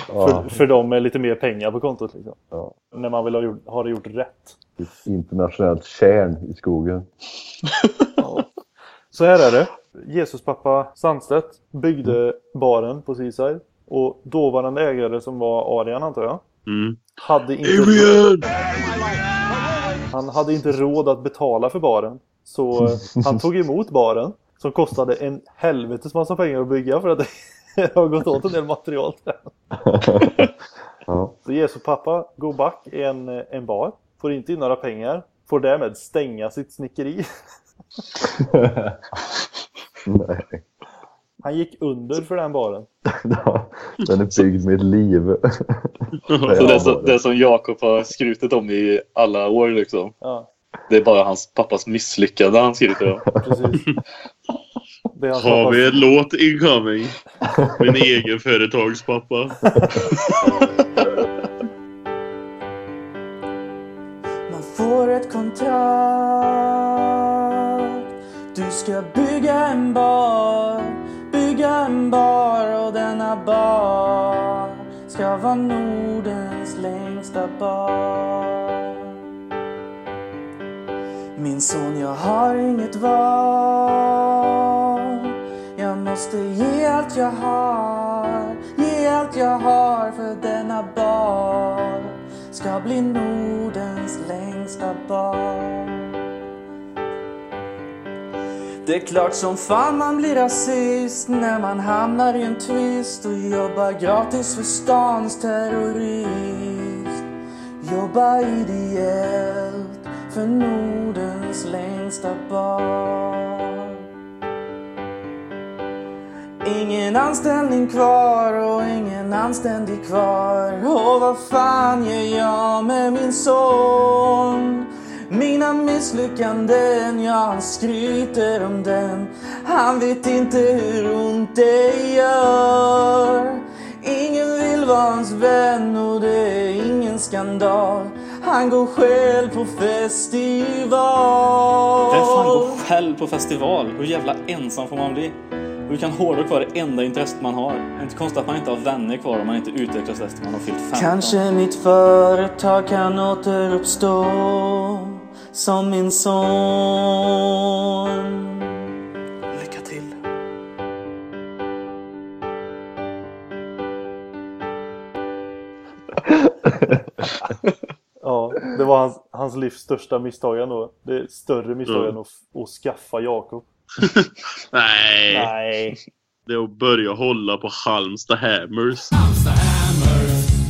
För, för dem med lite mer pengar på kontot liksom. Ja. När man vill ha, gjort, ha det gjort rätt. Ett internationellt kärn i skogen. Så här är det. Jesus pappa Sandstedt byggde baren på Seaside. Och dåvarande ägare som var Arian antar jag. Mm. Hade inte Adrian! Han hade inte råd att betala för baren. Så eh, han tog emot baren. Som kostade en helvetes massa pengar att bygga för att det har gått åt en del material till den. Ja. Så Jesu pappa går back i en, eh, en bar. Får inte in några pengar. Får därmed stänga sitt snickeri. Nej. Han gick under för den baren. Ja, Den är byggd med liv. Så det, som, det som Jakob har skrutit om i alla år liksom. Ja, Det är bara hans pappas misslyckande han skryter om. Har pappas- vi en låt incoming? Min egen företagspappa. Man får ett kontrakt du ska bygga en bar? Bygga en bar och denna bar Ska vara Nordens längsta bar. Min son, jag har inget val. Jag måste ge allt jag har. Ge allt jag har för denna bar Ska bli Nordens längsta bar. Det är klart som fan man blir rasist när man hamnar i en twist och jobbar gratis för stans terrorist. Jobba ideellt för Nordens längsta bar. Ingen anställning kvar och ingen anständig kvar. Och vad fan gör jag med min son? Mina misslyckanden, ja han skryter om den. Han vet inte hur ont det gör. Ingen vill vara hans vän och det är ingen skandal. Han går själv på festival. Vem fan går själv på festival? Hur jävla ensam får man bli? Hur kan hårdrock vara det enda intresset man har? Det är inte konstigt att man inte har vänner kvar om man inte utvecklas efter man har fyllt 15. Kanske mitt företag kan återuppstå som min son. Lycka till. Ja, det var hans, hans livs största misstag ändå. Det är större misstag Mm. än att, att skaffa Jakob. Nej. Nej. Det är att börja hålla på Halmstad Hammers.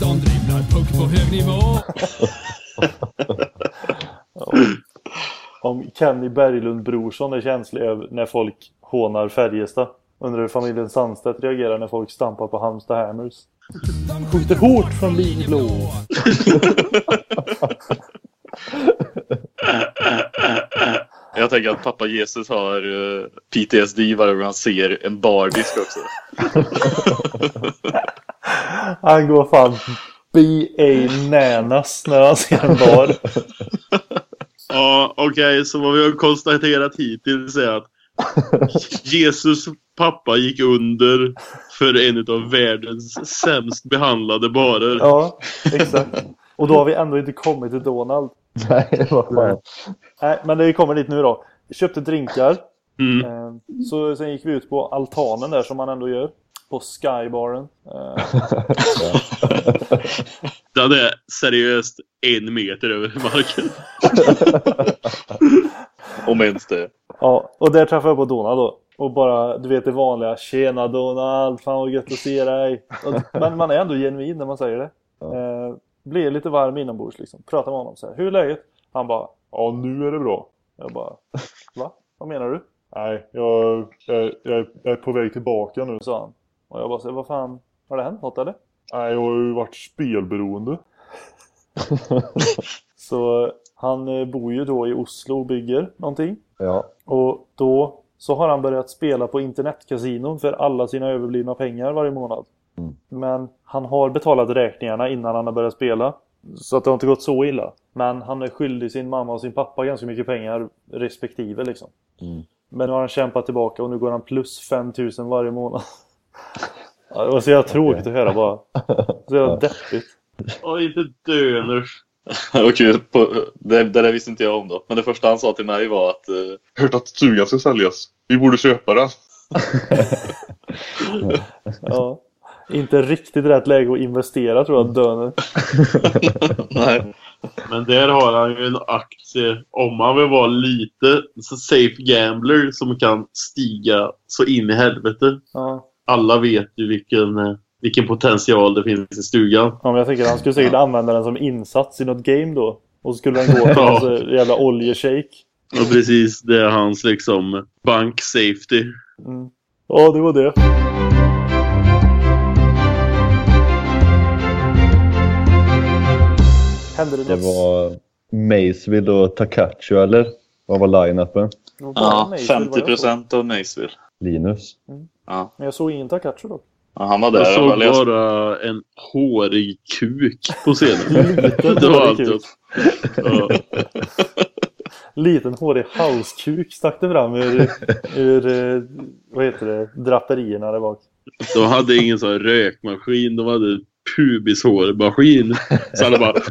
De dribblar puck på hög nivå. Om Kenny Berglund Brorsson är känslig över när folk hånar Färjestad. Undrar hur familjen Sandstedt reagerar när folk stampar på Halmstad Hammers. Skjuter hårt från linblå. Jag tänker att pappa Jesus har eh, PTSD varje gång han ser en bardisk också. Han går fan B.A. Nanas när han ser en bar. Ja, okej, så vad vi har konstaterat hittills är att Jesus pappa gick under för en av världens sämst behandlade barer. Ja, exakt. Och då har vi ändå inte kommit till Donald. Nej, vad fan. Nej, men det kommer dit nu då. Vi köpte drinkar. Mm. Eh, Så sen gick vi ut på altanen där som man ändå gör. På Skybaren. Den är seriöst en meter över marken. Om ens det. Ja, och där träffade jag på Donald då. Och bara, du vet det vanliga. Tjena Donald, fan vad gött att se dig. Och, men man är ändå genuin när man säger det. Eh, blir lite varm inombords liksom. Pratar med honom så här. Hur är läget? Han bara, ja nu är det bra. Jag bara, va? Vad menar du? Nej, jag, jag, jag är på väg tillbaka nu, sa han. Och jag bara, så vad fan, har det hänt något eller? Nej, jag har ju varit spelberoende. Så han eh, bor ju då i Oslo och bygger någonting. Ja. Och då så har han börjat spela på internetkasinon för alla sina överblivna pengar varje månad. Men han har betalat räkningarna innan han har börjat spela. Så att det har inte gått så illa. Men han är skyldig sin mamma och sin pappa ganska mycket pengar respektive liksom. Men nu har han kämpat tillbaka och nu går han plus 5000 varje månad. Ja, det var så jävla tråkigt att höra bara. Så jävla deppigt. Åh, inte döners. Det var kul. På, det, det där visste inte jag om då. Men det första han sa till mig var att eh, Hört att stugan ska säljas. Vi borde köpa den. Ja. Inte riktigt rätt läge att investera tror jag, Döner. Nej. Men där har han ju en aktie, om han vill vara lite så safe gambler som kan stiga så in i helvete. Ja. Alla vet ju vilken, eh, vilken potential det finns i stugan. Ja, men jag tänker att han skulle säkert använda den som insats i något game då. Och så skulle den gå till Ja. någon så jävla oljeshake. Och precis, det är hans liksom bank safety. Mm. Ja, det var det. Hände det Det var Macevill och Takacho eller? Vad var line-upen? Det var bara Ja, mig, så det var jag 50 procent av Maceville. Linus. Ja. Men jag såg ingen Takacho dock. ja, han var där. Jag Jag såg bara bara en hårig kuk på scenen. Liten det var hårig allt. Ja. Liten hårig halskuk stack det fram ur, ur eh, vad heter det, draperierna där bak. De hade ingen sån rökmaskin, de hade pubishårmaskin. Så alla bara...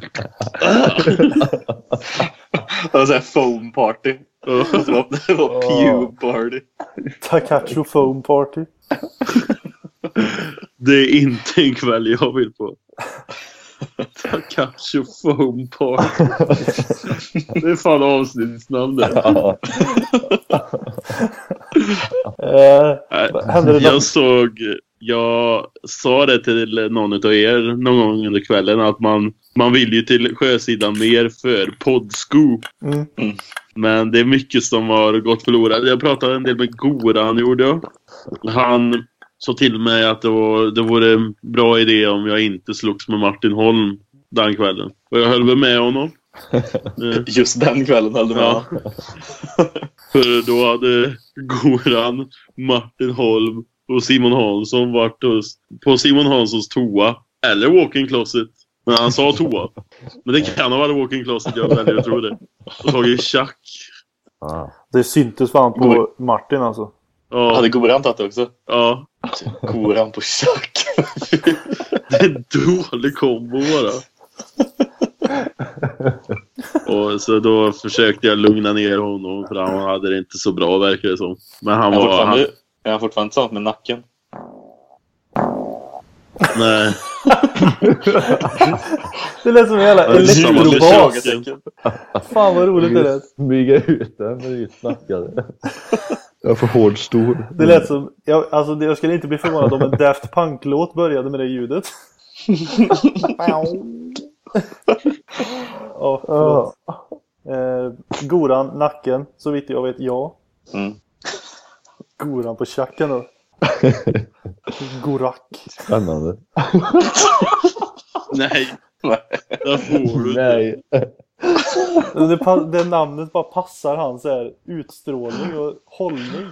Det var såhär foam party. Det var, det var pube party. Takacho foam party. Det är inte en kväll jag vill på. Takacho foam party. Det är fan avsnittsnamn det. Eh, Nej, hände det jag såg, jag sa det till någon av er någon gång under kvällen att man, man vill ju till Sjösidan mer för poddsko. Mm. Men det är mycket som har gått förlorat. Jag pratade en del med Goran gjorde jag. Han sa till mig att det, var, det vore en bra idé om jag inte slogs med Martin Holm den kvällen. Och jag höll väl med honom. Just den kvällen höll du med. Ja. För då hade Goran, Martin Holm och Simon Hansson varit hos, på Simon Hanssons toa. Eller walk-in closet. Men han sa toa. Men det kan ha varit walk-in closet, jag väljer att tro det. Och tagit tjack. Det syntes fan på Martin alltså. Ja. Hade Goran tagit också? Ja. Goran på tjack. Det är en dålig kombo bara. Och så då försökte jag lugna ner honom för han hade det inte så bra verkar det som. Men han Är han var... Han, fortfarande, är han fortfarande sånt med nacken? Nej. Det lät som en jävla är elektrobas. Fan vad roligt det lät. Smyga ut den när vi snackade. Jag får hård stor. Det lät som, jag, alltså jag skulle inte bli förvånad om en Daft Punk-låt började med det ljudet. Ja, förlåt. Eh, Goran, nacken, så vitt jag vet ja. Mm. Goran på tjacken då. Gorak. Spännande. Nej. Där får du Nej. Det, det namnet bara passar hans här, utstrålning och hållning.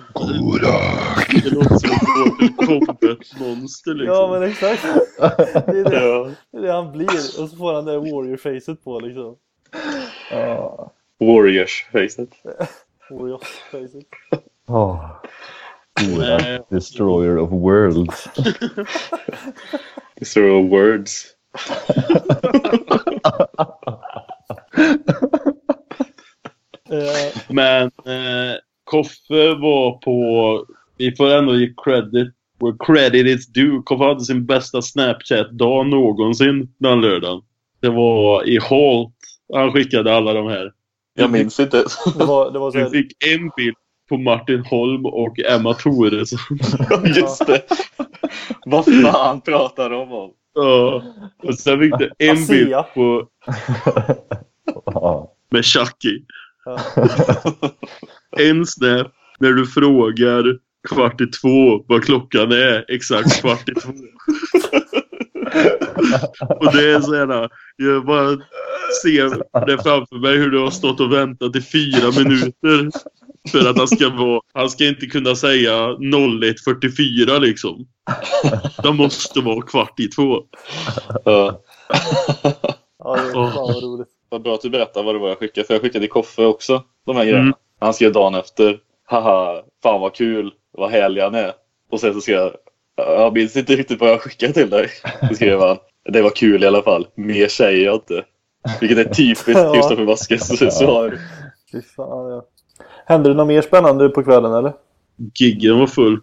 Det låter som ett combat monster liksom. Ja men exakt. Det är det, Ja. det, är det han blir. Och så får han det warrior-facet på liksom. Warriors-facet. Warriors-facet. Oh. Stora destroyer of worlds. Destroyer of words. Eh, Men eh, Koffe var på... Vi får ändå ge credit. Where credit is due. Koffe hade sin bästa Snapchat-dag någonsin den lördagen. Det var i Halt. Han skickade alla de här. Jag minns inte. det var, det var så här, fick en bild på Martin Holm och Emma Thoresson. Just det. Vad fan pratar de om? Ja. Och sen fick du en bild på... Med Chucky. En snap när du frågar kvart i två vad klockan är exakt kvart i två. Och det är så här, jag bara ser det framför mig hur du har stått och väntat i fyra minuter. För att han ska vara, han ska inte kunna säga 01.44 liksom. Det måste vara kvart i två. Ja. ja, det var vad roligt. Vad bra att du berättar vad det var jag skickade. För jag skickade till Koffe också. De här grejerna. Mm. Han skrev dagen efter. Haha, fan vad kul. Vad härlig han är. Och sen så skrev jag. Jag minns inte riktigt vad jag skickade till dig. Skrev han. Det var kul i alla fall. Mer säger jag inte. Vilket är typiskt. Kristoffer Vasquez svar. Fy fan, ja. Hände det något mer spännande på kvällen eller? Giggen var full.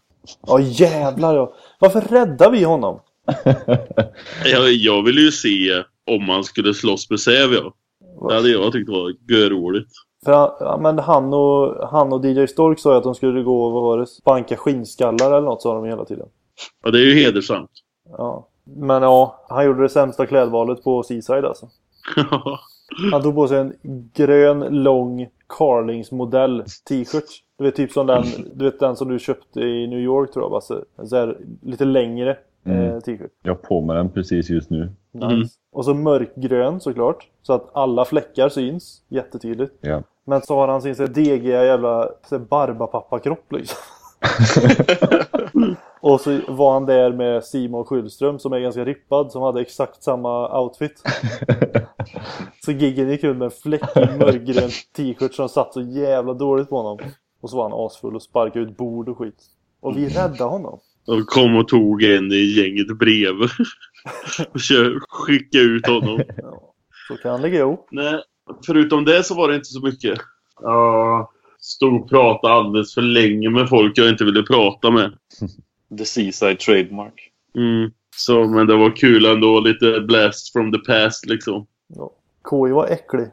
Ja jävlar ja. Varför räddar vi honom? Jag, jag ville ju se om han skulle slåss med Säv ja. Det hade jag tyckt var görroligt. För han, ja, men han och, han och DJ Stork sa ju att de skulle gå och banka skinnskallar eller något sa de hela tiden. Ja, det är ju hedersamt. Ja. Men ja, han gjorde det sämsta klädvalet på Seaside alltså. Han tog på sig en grön, lång Carlings-modell t-shirt. Du vet typ som den, du vet den som du köpte i New York tror jag Basse. Så här, lite längre Mm. eh, t-shirt. Jag har på mig den precis just nu. Nice. Mm. Och så mörkgrön såklart. Så att alla fläckar syns jättetydligt. Ja. Men så har han sin så här degiga jävla barbapappa-kropp liksom. och så var han där med Simon Skyllström som är ganska rippad som hade exakt samma outfit. så giggen gick ut med en fläckig mörkgrön t-shirt som satt så jävla dåligt på honom. Och så var han asfull och sparkade ut bord och skit. Och vi räddade honom. De kom och tog en i gänget bredvid. och skickade ut honom. Så kan det gå. Nej, förutom det så var det inte så mycket. Ja, stod och pratade alldeles för länge med folk jag inte ville prata med. The Seaside Trademark. Mm. Så, men det var kul ändå. Lite blast from the past liksom. Ja. KI var äcklig.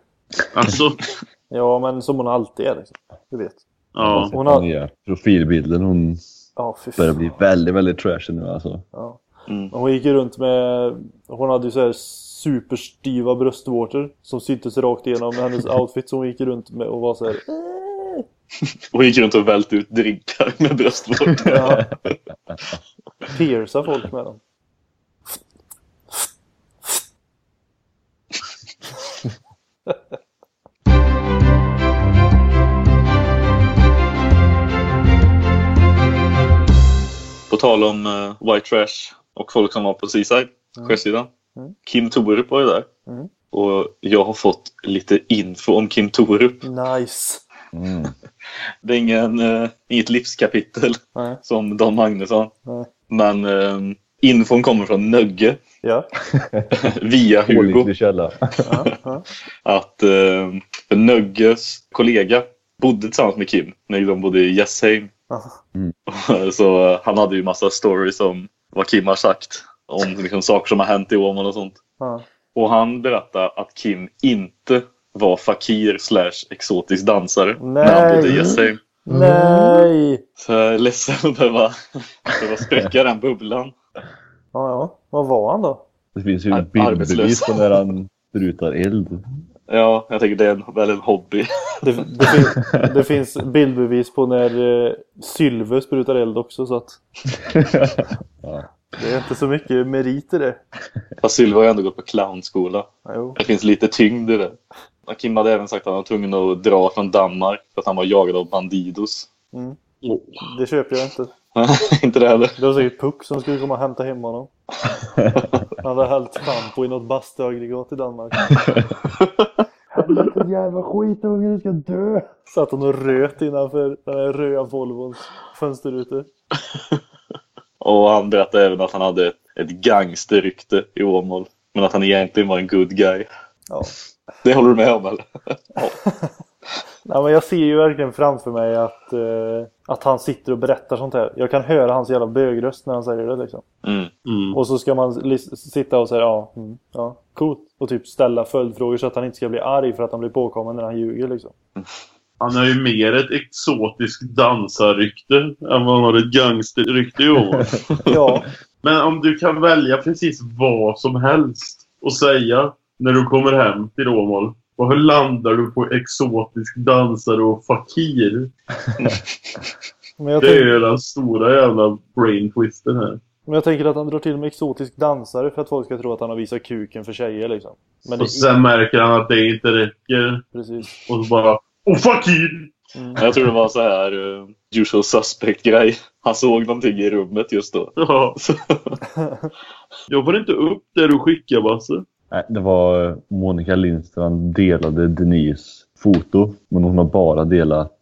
Alltså, Ja, men som hon alltid är liksom. Du vet. ja. Hon har... nya profilbilden hon Ja, börjar bli väldigt, väldigt trashy nu alltså. Ja. Mm. Hon gick ju runt med... Hon hade ju så här superstyva bröstvårtor som syntes rakt igenom hennes outfit. Så hon gick runt med och var så här... Och gick runt och välte ut drinkar med bröstvårtor. Ja. Pierca folk med dem. På tal om eh, White Trash och folk som var på Seaside, Mm. sjösidan. Mm. Kim Torup var ju där. Mm. Och jag har fått lite info om Kim Torup. Nice. Mm. Det är ingen, eh, inget livskapitel Nej. som Don Magnusson. Nej. Men eh, infon kommer från Nögge Ja. via Hugo. Källa. Att eh, Nögges kollega bodde tillsammans med Kim när de bodde i Gässheim. Ja. Så eh, han hade ju massa stories om vad Kim har sagt. Om liksom, saker som har hänt i Åmål och sånt. Ja. Och han berättade att Kim inte var fakir slash exotisk dansare när han bodde i Nej. Nej! Så jag är ledsen att behöva, behöva spräcka den bubblan. Ja, ja. Vad var han då? Det finns ju Ar- bildbevis på när han sprutar eld. Ja, jag tänker det är en, väl en hobby. Det, det, fin, det finns bildbevis på när eh, Sylve sprutar eld också så att Ja. det är inte så mycket merit i det. Fast Sylva har ju ändå gått på clownskola. Jo. Det finns lite tyngd i det. Och Kim hade även sagt att han var tvungen att dra från Danmark för att han var jagad av bandidos. Mm. Det köper jag inte. inte det heller. Det var säkert Puck som skulle komma och hämta hem honom. Han hade hällt schampo i något bastuaggregat i Danmark. Helvete jävla skitunge, du ska dö! Satt hon och röt innanför den här röda Volvons fönsterrutor. Och han berättade även att han hade ett, ett gangsterrykte i Åmål. Men att han egentligen var en good guy. Ja. Det håller du med om eller? Nej, men jag ser ju verkligen framför mig att, eh, att han sitter och berättar sånt här. Jag kan höra hans jävla bögröst när han säger det liksom. Mm. Och så ska man sitta och säga ja, mm, ja, coolt. Och typ ställa följdfrågor så att han inte ska bli arg för att han blir påkommen när han ljuger liksom. Han har ju mer ett exotiskt dansarrykte än vad han har ett gangsterrykte i år. Ja. Men om du kan välja precis vad som helst och säga när du kommer hem till Åmål. Och hur landar du på exotisk dansare och fakir? Men jag, Det är tänk, ju den stora jävla brain twisten här. men jag tänker att han drar till med exotisk dansare för att folk ska tro att han har visat kuken för tjejer liksom. Men det Och sen märker han att det inte räcker. Precis. Och så bara Åh fakir! Jag tror det var så här uh, usual suspect-grej. Han såg någonting i rummet just då. Ja. Jag får inte upp det du skickar Basse. Det var Monica Lindstrand delade Denise foto. Men hon har bara delat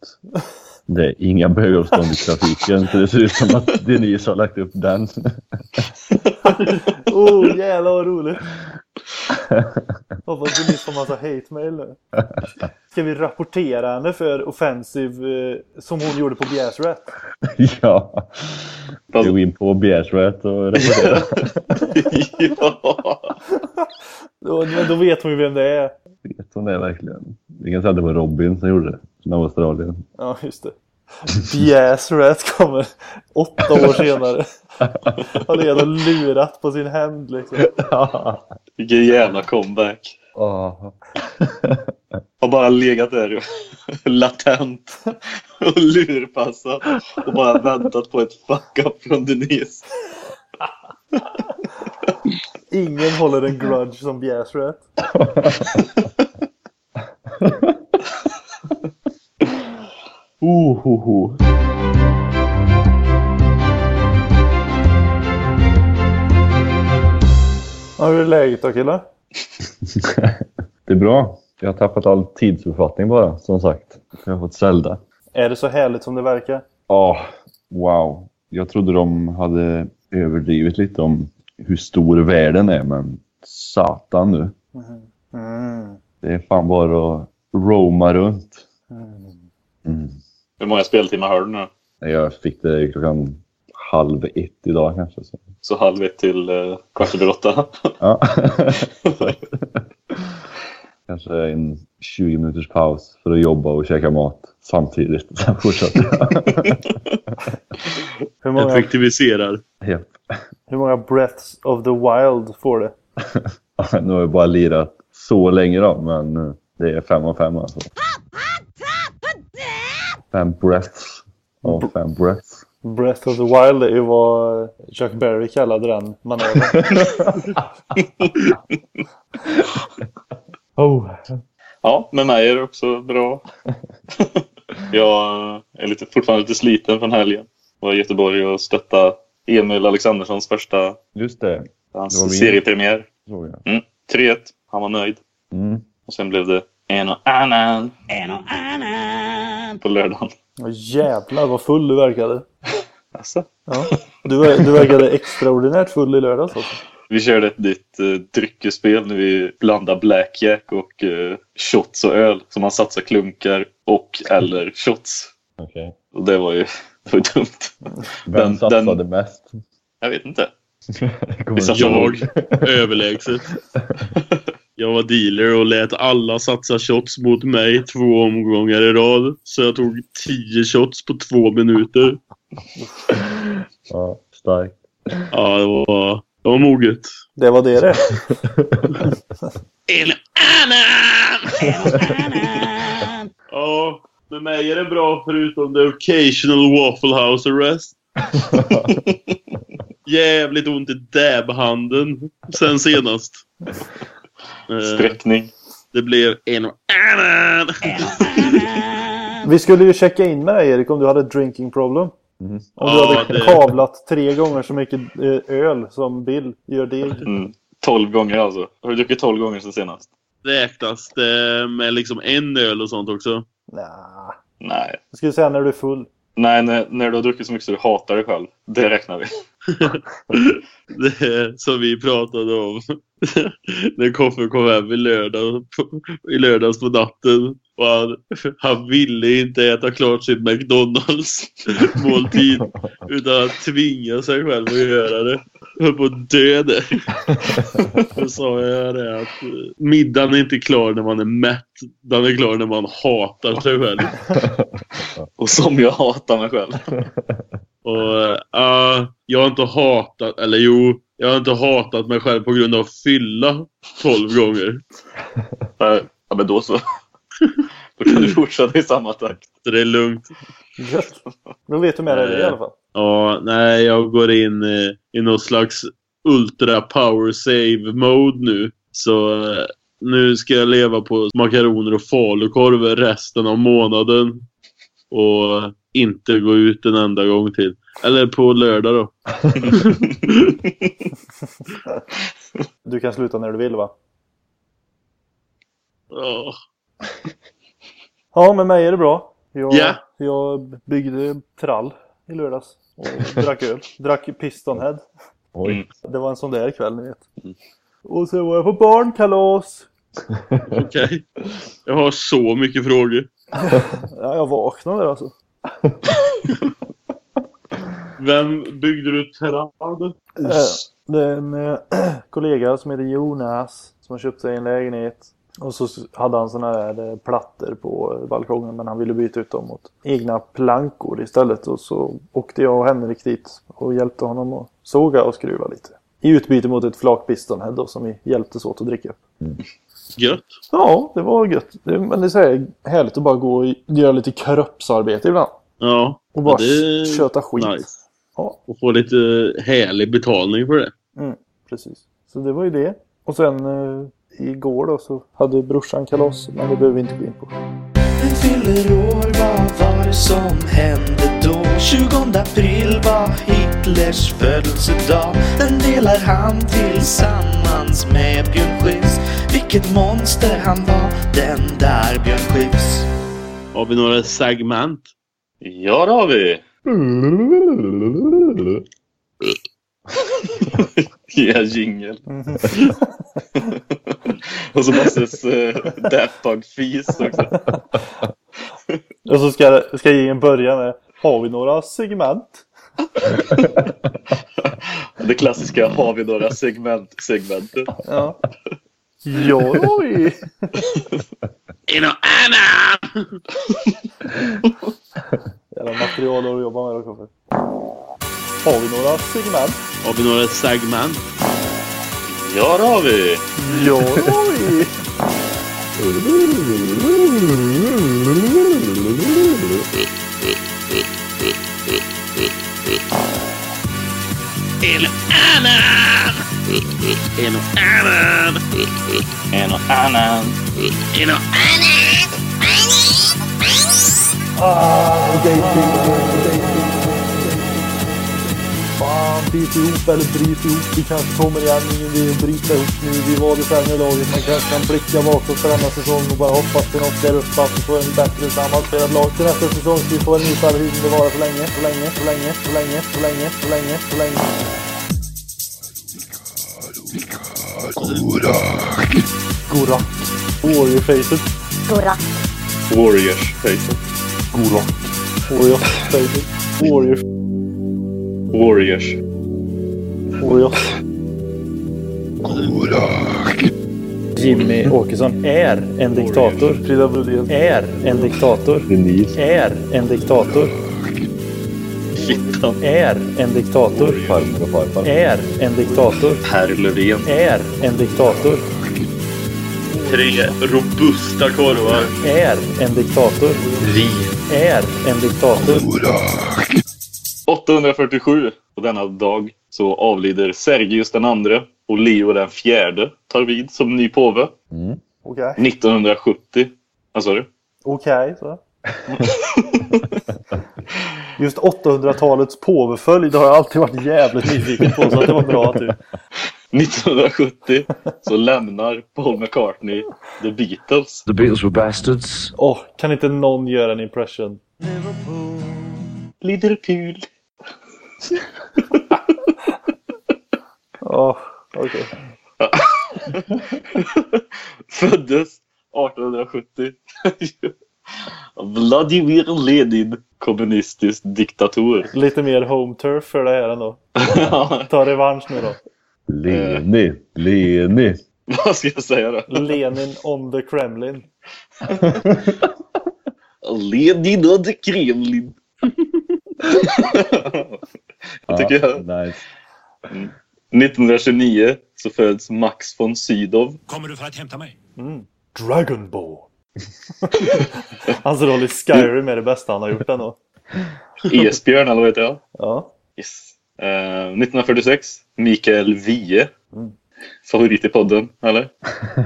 det är inga bögavstånd i trafiken. Så det ser ut som att Denise har lagt upp den. Oh jävlar vad roligt! Hoppas Denise får massa hate mail nu. Ska vi rapportera henne för offensive eh, som hon gjorde på Bjärsrätt? ja. Ska gå in på Bjärsrät och rapportera. Då, men då vet hon ju vem det är. Vet hon det verkligen? Vi kan säga att det var Robin som gjorde det. Från Australien. Ja, just det. Bjärsrätt kommer åtta år senare. Har legat och lurat på sin hämnd liksom. Vilken jävla comeback. Oh. Har bara legat där latent och lurpassat och bara väntat på ett fuck-up från Denise. Ingen håller en grudge som Bjärsrätt. Oh, ho, ho. Ja, hur är läget då killar? Det är bra. Jag har tappat all tidsuppfattning bara, som sagt. Jag har fått Zelda. Är det så härligt som det verkar? Ja, wow. Jag trodde de hade överdrivit lite om hur stor världen är, men satan nu. Mm. Det är fan bara att roma runt. Mm. Hur många speltimmar har du nu? Jag fick det klockan halv ett idag kanske. Så. Så halv ett till eh, kvart över åtta. Ja. kanske en 20 minuters paus för att jobba och käka mat samtidigt. Sen fortsätter jag. Hur många, Effektiviserar. Japp. hur många breaths of the wild får det? Nu har jag bara lirat så länge då, men eh, det är fem av fem alltså. Fem breaths av fem breaths. Breath of the Wild är ju vad Chuck Berry kallade den manövern. oh. Ja, med mig är det också bra. jag är lite, fortfarande lite sliten från helgen. Var i Göteborg och stötta Emil Alexanderssons första Just det. hans Det seriepremiär. Mm, 3-1. Han var nöjd. Mm. Och sen blev det en och annan. En och annan. På lördagen. Jävlar vad full du verkade. Alltså. Ja. Du, du verkade extraordinärt full i lördags också. Vi körde ett nytt uh, dryckesspel när vi blandade blackjack och eh, shots och öl. Så man satsar klunkar och eller shots. Okej. Och det var ju det var ju dumt. Vem Den- satsade den- mest? Jag vet inte. Vi satsade Jag, överlägset. Jag var dealer och lät alla satsa shots mot mig två omgångar i rad. Så jag tog tio shots på två minuter. Ja, starkt. Ja, det var, det var moget. Det var det det. En annan! Ja, med mig är det bra förutom the occasional Waffle House arrest. Jävligt ont i dab-handen sen senast. Eh, Sträckning. Det blev en annan! Vi skulle ju checka in med dig Erik om du hade drinking problem. Om du Ja, hade det- kavlat tre gånger så mycket eh, öl som Bill gör deg. Mm. 12 gånger alltså. Har du druckit 12 gånger sen senast? Räknas det med liksom en öl och sånt också? Nah. Nej. Jag skulle säga när du är full. Nej, när, när du har druckit så mycket så du hatar dig själv. Det räknar vi. Det är som vi pratade om när Koffe kom hem i, lördag, i lördags på natten. Och han, han ville inte äta klart sin McDonalds måltid. Utan han tvingade sig själv att göra det. Höll på att dö där. Då sa jag det att middagen är inte klar när man är mätt. Den är klar när man hatar sig själv. Och som jag hatar mig själv. Och uh, jag har inte hatat, eller jo, jag har inte hatat mig själv på grund av fylla 12 gånger. Ja, men då så. Då kan du fortsätta i samma takt. Så det är lugnt. Gött. Då vet du med dig det i alla fall. Ja, nej, jag går in eh, i någon slags ultra power save mode nu. Så eh, nu ska jag leva på makaroner och falukorv resten av månaden. Och inte gå ut en enda gång till. Eller på lördag då. Du kan sluta när du vill va? Ja. Ja, med mig är det bra. Jag, Ja. jag byggde trall i lördags. Och drack öl. Drack Pistonhead. Oj. Det var en sån där kväll ni vet. Och sen var jag på barnkalas. Okej. Jag har så mycket frågor. Ja, jag vaknade alltså. Vem byggde du trall? Eh, Det är en eh, kollega som heter Jonas som har köpt sig en lägenhet. Och så hade han såna där eh, plattor på eh, balkongen men han ville byta ut dem mot egna plankor istället. Och så åkte jag och Henrik dit och hjälpte honom att såga och skruva lite. I utbyte mot ett flak pistonhead då som vi hjälptes åt att dricka upp. Gött. Ja, det var gött. Det, men det är så här härligt att bara gå och göra lite kroppsarbete ibland. Ja. Och bara det köta skit. Nice. Ja. Och få lite härlig betalning för det. Mm, precis. Så det var ju det. Och sen eh, igår då så hade brorsan kalas, men det behöver vi inte gå in på. Den fyller år, vad var det som hände då? 20 april var Hitlers födelsedag Den delar han tillsammans med Björn Skifs Vilket monster han var, den där Björn Skifs Har vi några segment? Ja, det har vi. Ja, jingel. och så Basses uh, Daft Punk-fis också. Och så ska, ska början med, har vi några segment? Det klassiska, har vi några segment, segmentet? Ja. Ja, det har vi. In Anna! Jävla material att jobba med då, Koffe. Har vi några segment? Har vi några segment? Ja, det har vi. Ja, det har vi. En annan! En annan! En och annan. En Ah, Fan, bit ihop eller bryt ihop. Vi kanske kommer igen. Ingen vill bryta ihop nu. Vi var det sämre laget. Man kanske kan blicka bakåt för denna säsong och bara hoppas till något där uppe. Att vi får en bättre sammanspelad lag till nästa säsong. Så vi får en ny hur det vara för länge, för länge, för länge, för länge, för länge, för länge, för länge. Gorak. Warrior-facet. Gorak. Warriors-facet. Gorak. Warrior-facet. Warrior. Warriors. Warrior. Jimmy Åkesson är en diktator. Frida Brodén är en diktator. Denise. Är en diktator. Fittan. Är en diktator. Farmor och farfar. Är en diktator. Per Löfven. Är en diktator. Tre robusta korvar. Är en diktator. Riv. Är en diktator. 847 på denna dag så avlider Sergius den andre och Leo den fjärde tar vid som ny påve. Okej. 1970. Vad sa du? Okej, så. Just 800-talets påveföljd har jag alltid varit jävligt nyfiken på så att det var bra att du... 1970 så lämnar Paul McCartney The Beatles. The Beatles were bastards. Åh, kan inte någon göra en impression? Liverpool. Åh, okej. Föddes 1870. Vladimir Lenin, kommunistisk diktator. Lite mer home turf för det här ändå. Ta revansch nu då. Leni, Leni. Vad ska jag säga då? Lenin on the Kremlin. Lenin och the Kremlin. jag tycker jag. Nice. Mm. 1929 så föds Max von Sydow. Kommer du för att hämta mig? Mm. Dragon Ball. Hans roll i Skyrim är det bästa han har gjort ändå. Esbjörn eller vad heter jag? Ja. Yes. Eh, 1946 Mikael Wiehe. Mm. Favorit i podden, eller?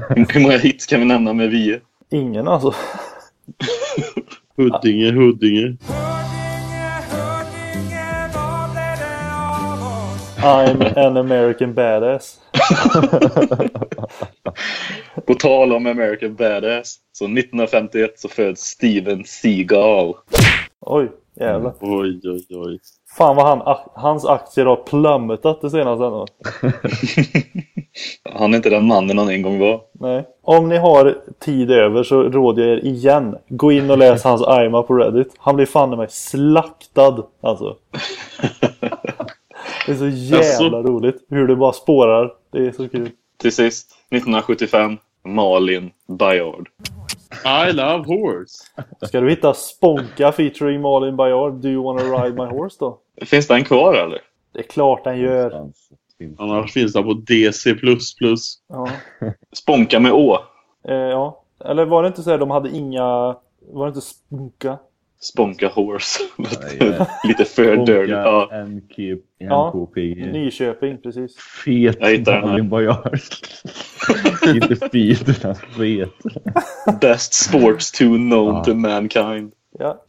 Hur hur många hits kan vi nämna med Wiehe? Ingen alltså. Huddinge, Huddinge. I'm an American badass. På tal om American Badass. Så 1951 så föds Steven Seagal. Oj, jävlar. Oj, oj, oj. Fan vad han, hans aktier har plummetat det senaste ändå. Han är inte den mannen han en gång var. Nej. Om ni har tid över så råder jag er igen. Gå in och läs hans Aima på Reddit. Han blir fan mig slaktad. Alltså. Det är så jävla roligt. Hur det bara spårar. Det är så kul. Till sist, 1975, Malin Bayard. I love horse. Ska du hitta Sponka featuring Malin Bayard? Do you wanna ride my horse då? Finns den kvar eller? Det är klart den gör. Annars finns det på DC++. Ja. Sponka med Å. Eh, ja. Eller var det inte så här, de hade inga... Var det inte Sponka? Sponka Horse. Lite för dirty. Ja. NK, Ja. NKP. Nyköping, precis. Fet Jag hittar den här. Inte fet utan fet. Best sports tune known Ja. to mankind. Ja.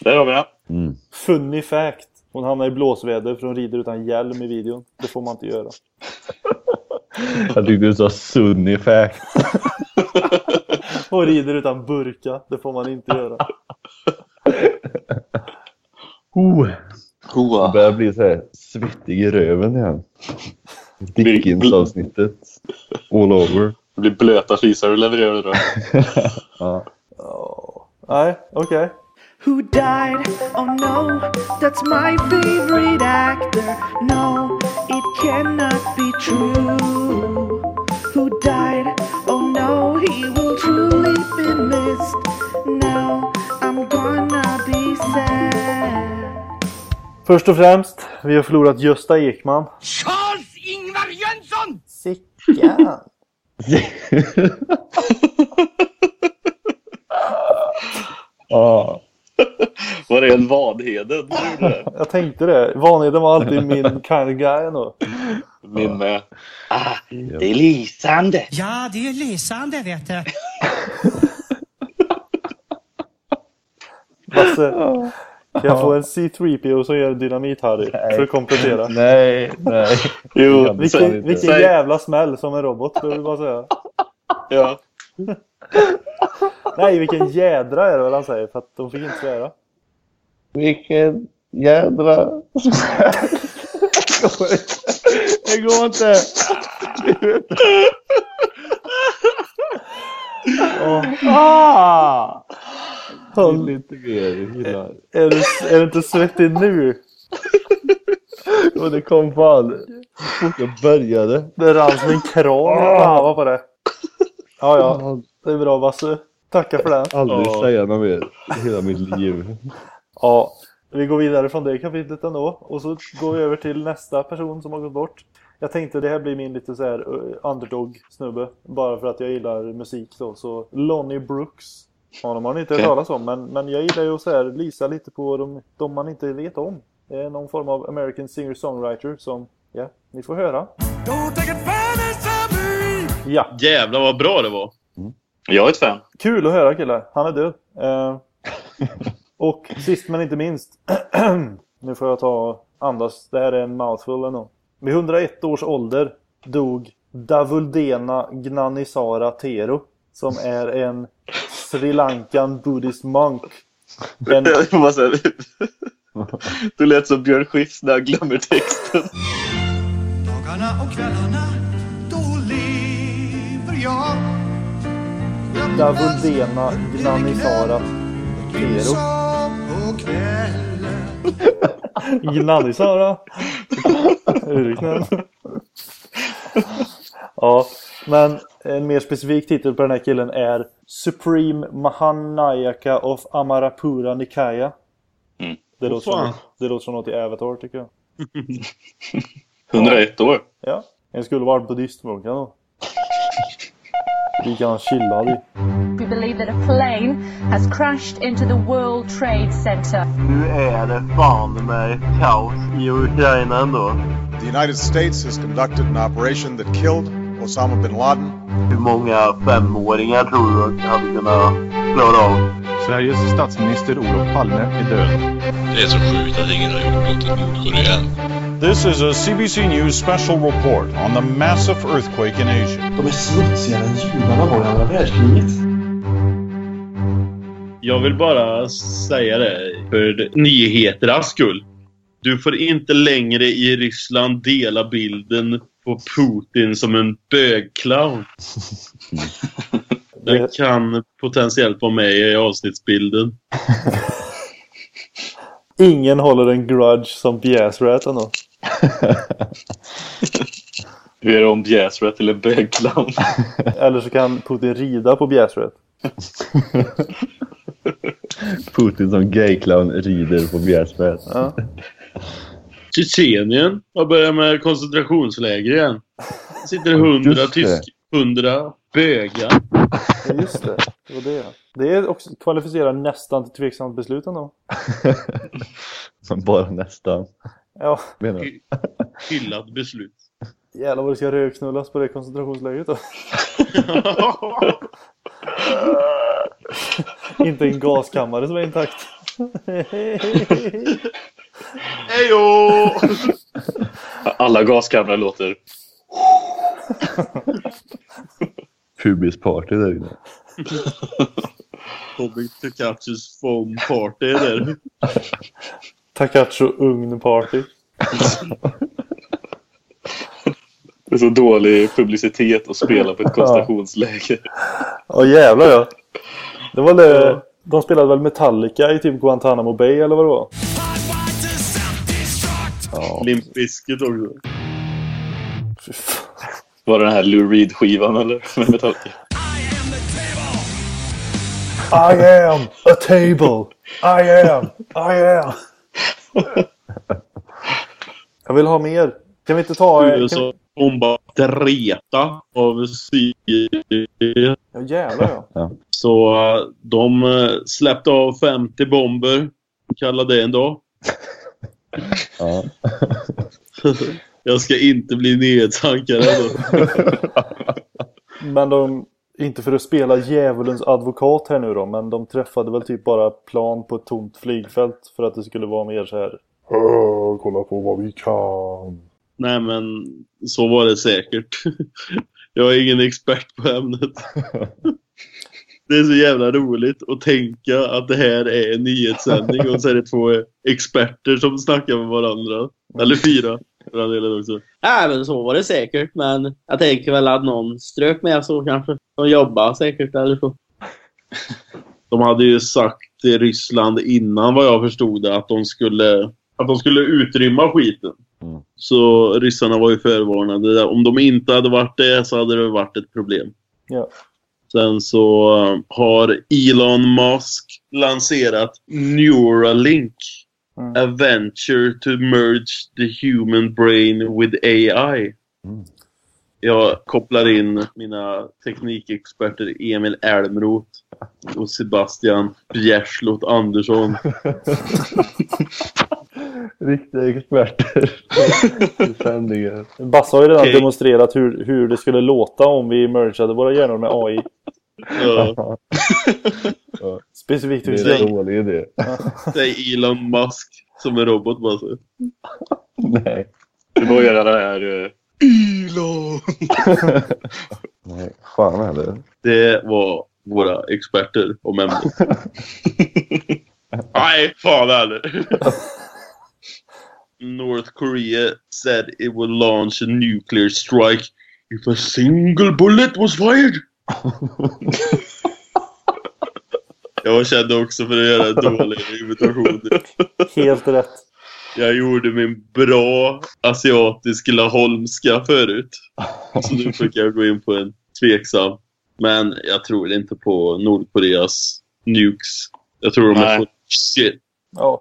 Där har vi den. Mm. Funny fact. Hon hamnar i blåsväder för hon rider utan hjälm i videon. Det får man inte göra. Jag tyckte du sa sunny fact. Och rider utan burka. Det får man inte göra. Oh. Hoa. Börjar bli så här svettig i röven igen. Dickens-avsnittet. All over. Det blir blöta fisar du levererar då. Ja. Nej, okej. Who died? Oh no, that's my favorite actor. No, it cannot be true. Who died? Oh no, he will truly be missed. Now I'm gonna be sad. Först och främst, vi har förlorat Gösta Ekman. Charles-Ingvar Jönsson! Sickan! Ja. Var det en Vadheden du gjorde det? Jag tänkte det. Vanheden var alltid min kind of guy ändå. Min med. Ah, det är lysande. Ja, det är lysande vet du. Basse, kan jag få en C3PO som gör dynamit-Harry? För att komplettera. Nej, nej. Jo, Vilken, kan inte. vilken jävla smäll som en robot, skulle jag bara säga. Ja. Nej, vilken jädra är det väl han säger, för att de fick inte svära. Vilken jädra... Det går inte. Ah! Vill inte mer. Är du, är du inte svettig nu? Och det kom fan jag började. Det rann som en kran i rava på det. Ja, ja. Det är bra, Basse. Tackar för den. Aldrig Ja. säga något mer hela mitt liv. Ja, vi går vidare från det kapitlet ändå. Och så går vi över till nästa person som har gått bort. Jag tänkte det här blir min lite så här uh, underdog-snubbe. Bara för att jag gillar musik då. Så Lonnie Brooks. Honom har ni inte hört Okej. talas om. Men, men jag gillar ju att så här lysa lite på de, de man inte vet om. Det är någon form av American singer-songwriter som, ja, ni får höra. Ja, Jävlar vad bra det var. Jag är ett fan. kul att höra killar. Han är död. Eh, och sist men inte minst. nu får jag ta andas. Det här är en mouthful ändå. Vid 101 års ålder dog Davuldena Gnanisara Tero som är en Sri Lankan Buddhist monk. En, Jag får bara säga det. Du lät som Björn Skifs när han glömmer texten. Dagarna och kvällarna, då lever jag. Davuldena Gnanisara kvällen. Gnanisara. Urknäll. Ja, men en mer specifik titel på den här killen är Supreme Mahanayaka of Amarapura Nikaya. Mm. Det, låter som, det låter som något i Avatar tycker jag. 101 år. Ja, en skulle vara buddhistmunken då. Vi kan chilla vi. We believe that a plane has crashed into the World Trade Center. Nu är det fan med kaos i Ukraina ändå. The United States has conducted an operation that killed Osama bin Laden. Hur många femåringar tror du hade kunnat klara av? Sveriges statsminister Olof Palme är död. Det är så sjukt att ingen har gjort något åt Nordkorea. This is a CBC News special report on the massive earthquake in Asia. De är smutsigare än judarna var i andra världskriget. Jag vill bara säga det för nyheternas skull. Du får inte längre i Ryssland dela bilden på Putin som en bögclown. Det kan potentiellt vara med i avsnittsbilden. Ingen håller en grudge som Bjäsrat ändå. Hur är det om Bjäsrat till en bögclown? Eller så kan Putin rida på Bjäsrat. Putin som gayclown rider på Bjärsberg. Ja. Tjetjenien har börjat med koncentrationsläger igen. Det sitter hundra tysk... Hundra bögar. Ja, just det. Det var det. Det är också kvalificerar nästan till tveksamt beslut ändå. Bara nästan. Ja, Menar du? Hyllat beslut. jävlar vad det ska röknullas på det koncentrationslägret då. Inte en gaskammare som är intakt. Hejo! Alla gaskamrar låter... Pubisparty där inne. Tommy Tukachus foam party där. Takacho ugnparty. Det är så dålig publicitet att spela på ett koncentrationsläger. Ja jävlar ja. Det var det. De spelade väl Metallica i typ Guantanamo Bay eller vad det var? Ja. Limp Bizkit också. Var det den här Lou Reed-skivan eller? Med Metallica? I am a table. I am. I am. Jag vill ha mer. Kan vi inte ta... USA bombat Dreta av Syrien. Ja jävlar ja. Så eh, de eh, släppte av 50 bomber. Kallade det en dag. Ja. Jag ska inte bli nyhetsankare då. Men de... Inte för att spela djävulens advokat här nu då, men de träffade väl typ bara plan på ett tomt flygfält för att det skulle vara mer så här. Kolla på vad vi kan. Nej men så var det säkert. Jag är ingen expert på ämnet. Det är så jävla roligt att tänka att det här är en nyhetssändning och så är det två experter som snackar med varandra. Eller fyra för den delen också. Nej, men så var det säkert. Men jag tänker väl att någon strök med så kanske. De jobbar säkert eller så. De hade ju sagt till Ryssland innan vad jag förstod det, att de skulle, att de skulle utrymma skiten. Så ryssarna var ju förvarnade. Om de inte hade varit det så hade det varit ett problem. Ja. Sen så har Elon Musk lanserat Neuralink. A venture to merge the human brain with AI. Jag kopplar in mina teknikexperter Emil Elmroth och Sebastian Bjärslot Andersson. Riktiga experter i sändningen. Basse har ju redan Okej. demonstrerat hur, hur det skulle låta om vi mergade våra hjärnor med AI. Ja. Specifikt Det hur är en dålig idé. Säg Elon Musk som en robot bara så. Nej. Det var ju det här Elon! Nej, fan heller. Det var våra experter om ämnet. Nej, fan heller. North Korea said it will launch a nuclear strike if a single bullet was fired. Jag kände också för att göra dåliga imitationer. Helt rätt. Jag gjorde min bra asiatisk laholmska förut. Så nu fick jag gå in på en tveksam. Men jag tror inte på Nordkoreas nukes. Jag tror de har fått shit. Ja.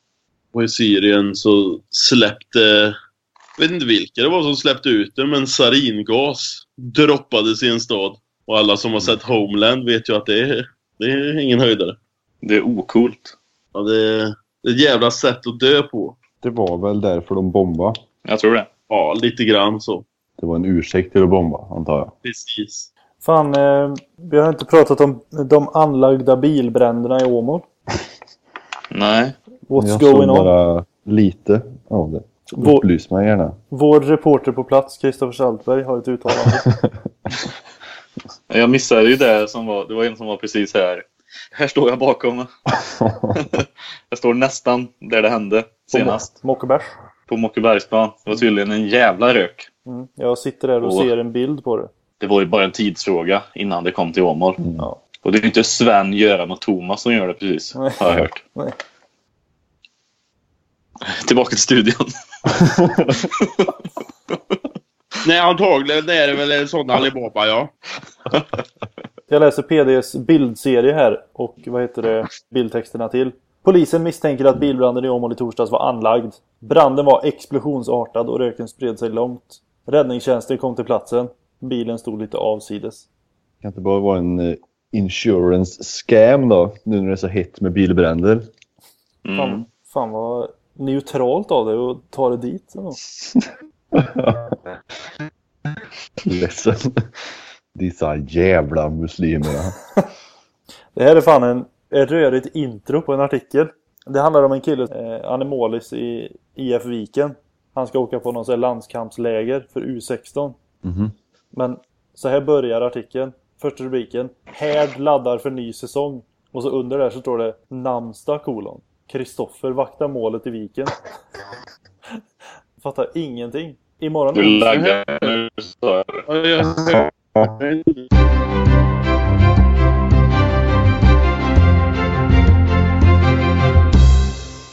Och i Syrien så släppte... Jag vet inte vilka det var som släppte ut det, men saringas droppades i en stad. Och alla som har sett Homeland vet ju att det är, det är ingen höjdare. Det är okult. Ja, det, är, det är ett jävla sätt att dö på. Det var väl därför de bombade. Jag tror det. Ja, lite grann så. Det var en ursäkt till att bomba, antar jag. Precis. Fan, eh, vi har inte pratat om de anlagda bilbränderna i Åmål. Nej. What's jag going on? bara lite av det. Vår- Upplys mig gärna. Vår reporter på plats, Kristoffer Saltberg, har ett uttalande. Jag missade ju det som var, det var en som var precis här. Här står jag bakom. jag står nästan där det hände senast. Mockebergs. På Mockebergsplan. Det var tydligen en jävla rök. Mm. Jag sitter där och Åh. ser en bild på det. Det var ju bara en tidsfråga innan det kom till Åmål. Ja. Och det är ju inte Sven, Göran och Thomas som gör det precis. Nej. Har jag hört. Nej. Tillbaka till studion. Nej, antagligen är det väl en sån Alibaba, ja. Jag läser PDs bildserie här och vad heter det bildtexterna till. Polisen misstänker att bilbranden i Åmål i torsdags var anlagd. Branden var explosionsartad och röken spred sig långt. Räddningstjänsten kom till platsen. Bilen stod lite avsides. Kan inte bara vara en eh, insurance scam då? Nu när det är så hett med bilbränder. Fan, fan vad neutralt av dig att ta det dit. Ja. Ledsen. Dessa jävla muslimerna. Det här är fan en, ett rörigt intro på en artikel. Det handlar om en kille, eh, han är målis i IF Viken. Han ska åka på någon sån här landskampsläger för U16. Mhm. Men så här börjar artikeln. Första rubriken. Härd laddar för ny säsong. Och så under där så står det Namsta kolon. Kristoffer vaktar målet i Viken. Fattar ingenting. Imorgon Du laggar nu, sa jag.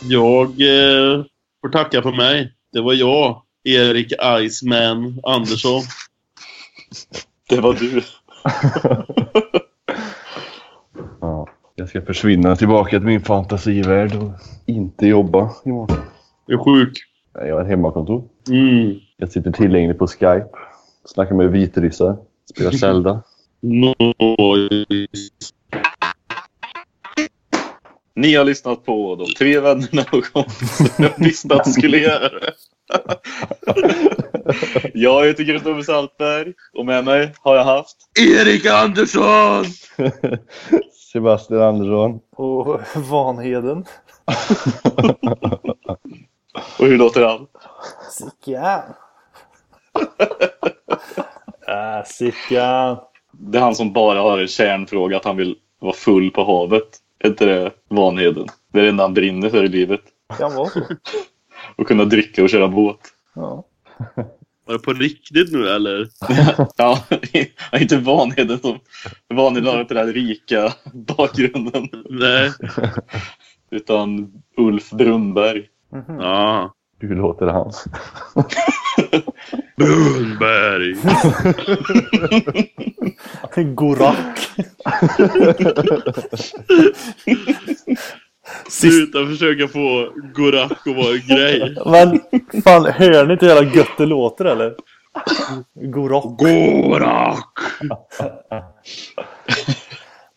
Jag eh, får tacka för mig. Det var jag, Erik Iceman Andersson. Det var du. Ska försvinna tillbaka till min fantasivärld och inte jobba imorgon. Jag är sjuk. Jag har ett hemmakontor. Mm. Jag sitter tillgänglig på Skype. Snackar med vitryssar. Spelar Zelda. Nice. Ni har lyssnat på De tre vännerna och kompisen jag visste att du skulle göra det. Jag heter Kristoffer Saltberg och med mig har jag haft Erik Andersson! Sebastian Andersson. Och Vanheden. Och hur låter han? Sickan. Äh, Sickan. Det är han som bara har en kärnfråga att han vill vara full på havet. Är inte det Vanheden? Det är det enda han brinner för i livet. Kan vara så. Och kunna dricka och köra båt. Ja. Var det på riktigt nu eller? Ja, inte Vanheden som... Vanheden har inte den här rika bakgrunden. Nej. Utan Ulf Brunnberg. Ja. Hur låter han? Brunnberg. Gorak. Sluta försöka få Gorak att vara en grej. Men fan, hör ni inte hur jävla gött det låter eller? Gorak. Gorak!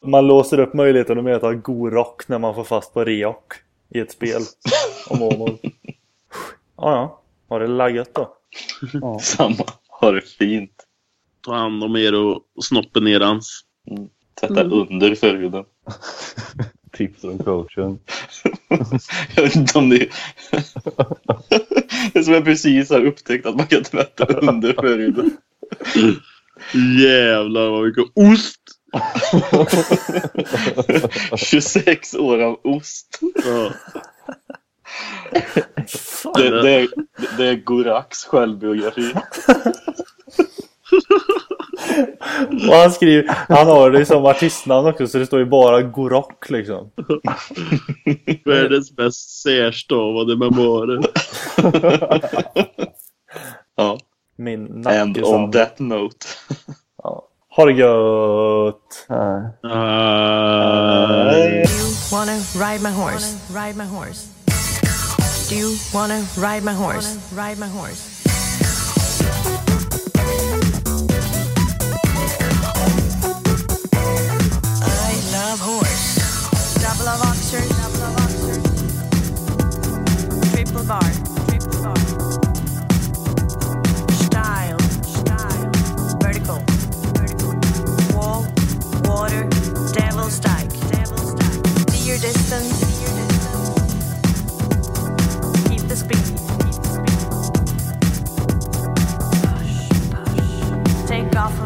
Man låser upp möjligheten att möta Gorak när man får fast på Reok i ett spel om Åmål. Ja, ja. Har det laggat då? Ja. Samma. Ha det fint. Ta hand om er och snoppen erans. Sätta under förhuden. Tips från coachen. Jag vet inte om det Det är som jag precis har upptäckt att man kan tvätta under förhuden. Jävlar vad mycket ost! 26 år av ost. Ja. Det, det, är, det är Goraks självbiografi. Och han skriver, han har det som artistnamn också så det står ju bara Gorok liksom. Världens mest särstavade memoarer. Ja. Min And nacke on that note. Ja. Ha det gött! Wanna ride my horse? Ride my horse. Do you wanna ride my horse? Ride my horse. Triple bar. Triple bar. Style. Style. Vertical. Vertical. Wall. Water. Devil strike. Devil strike. See your distance. Keep the speed. Push. Push. Take off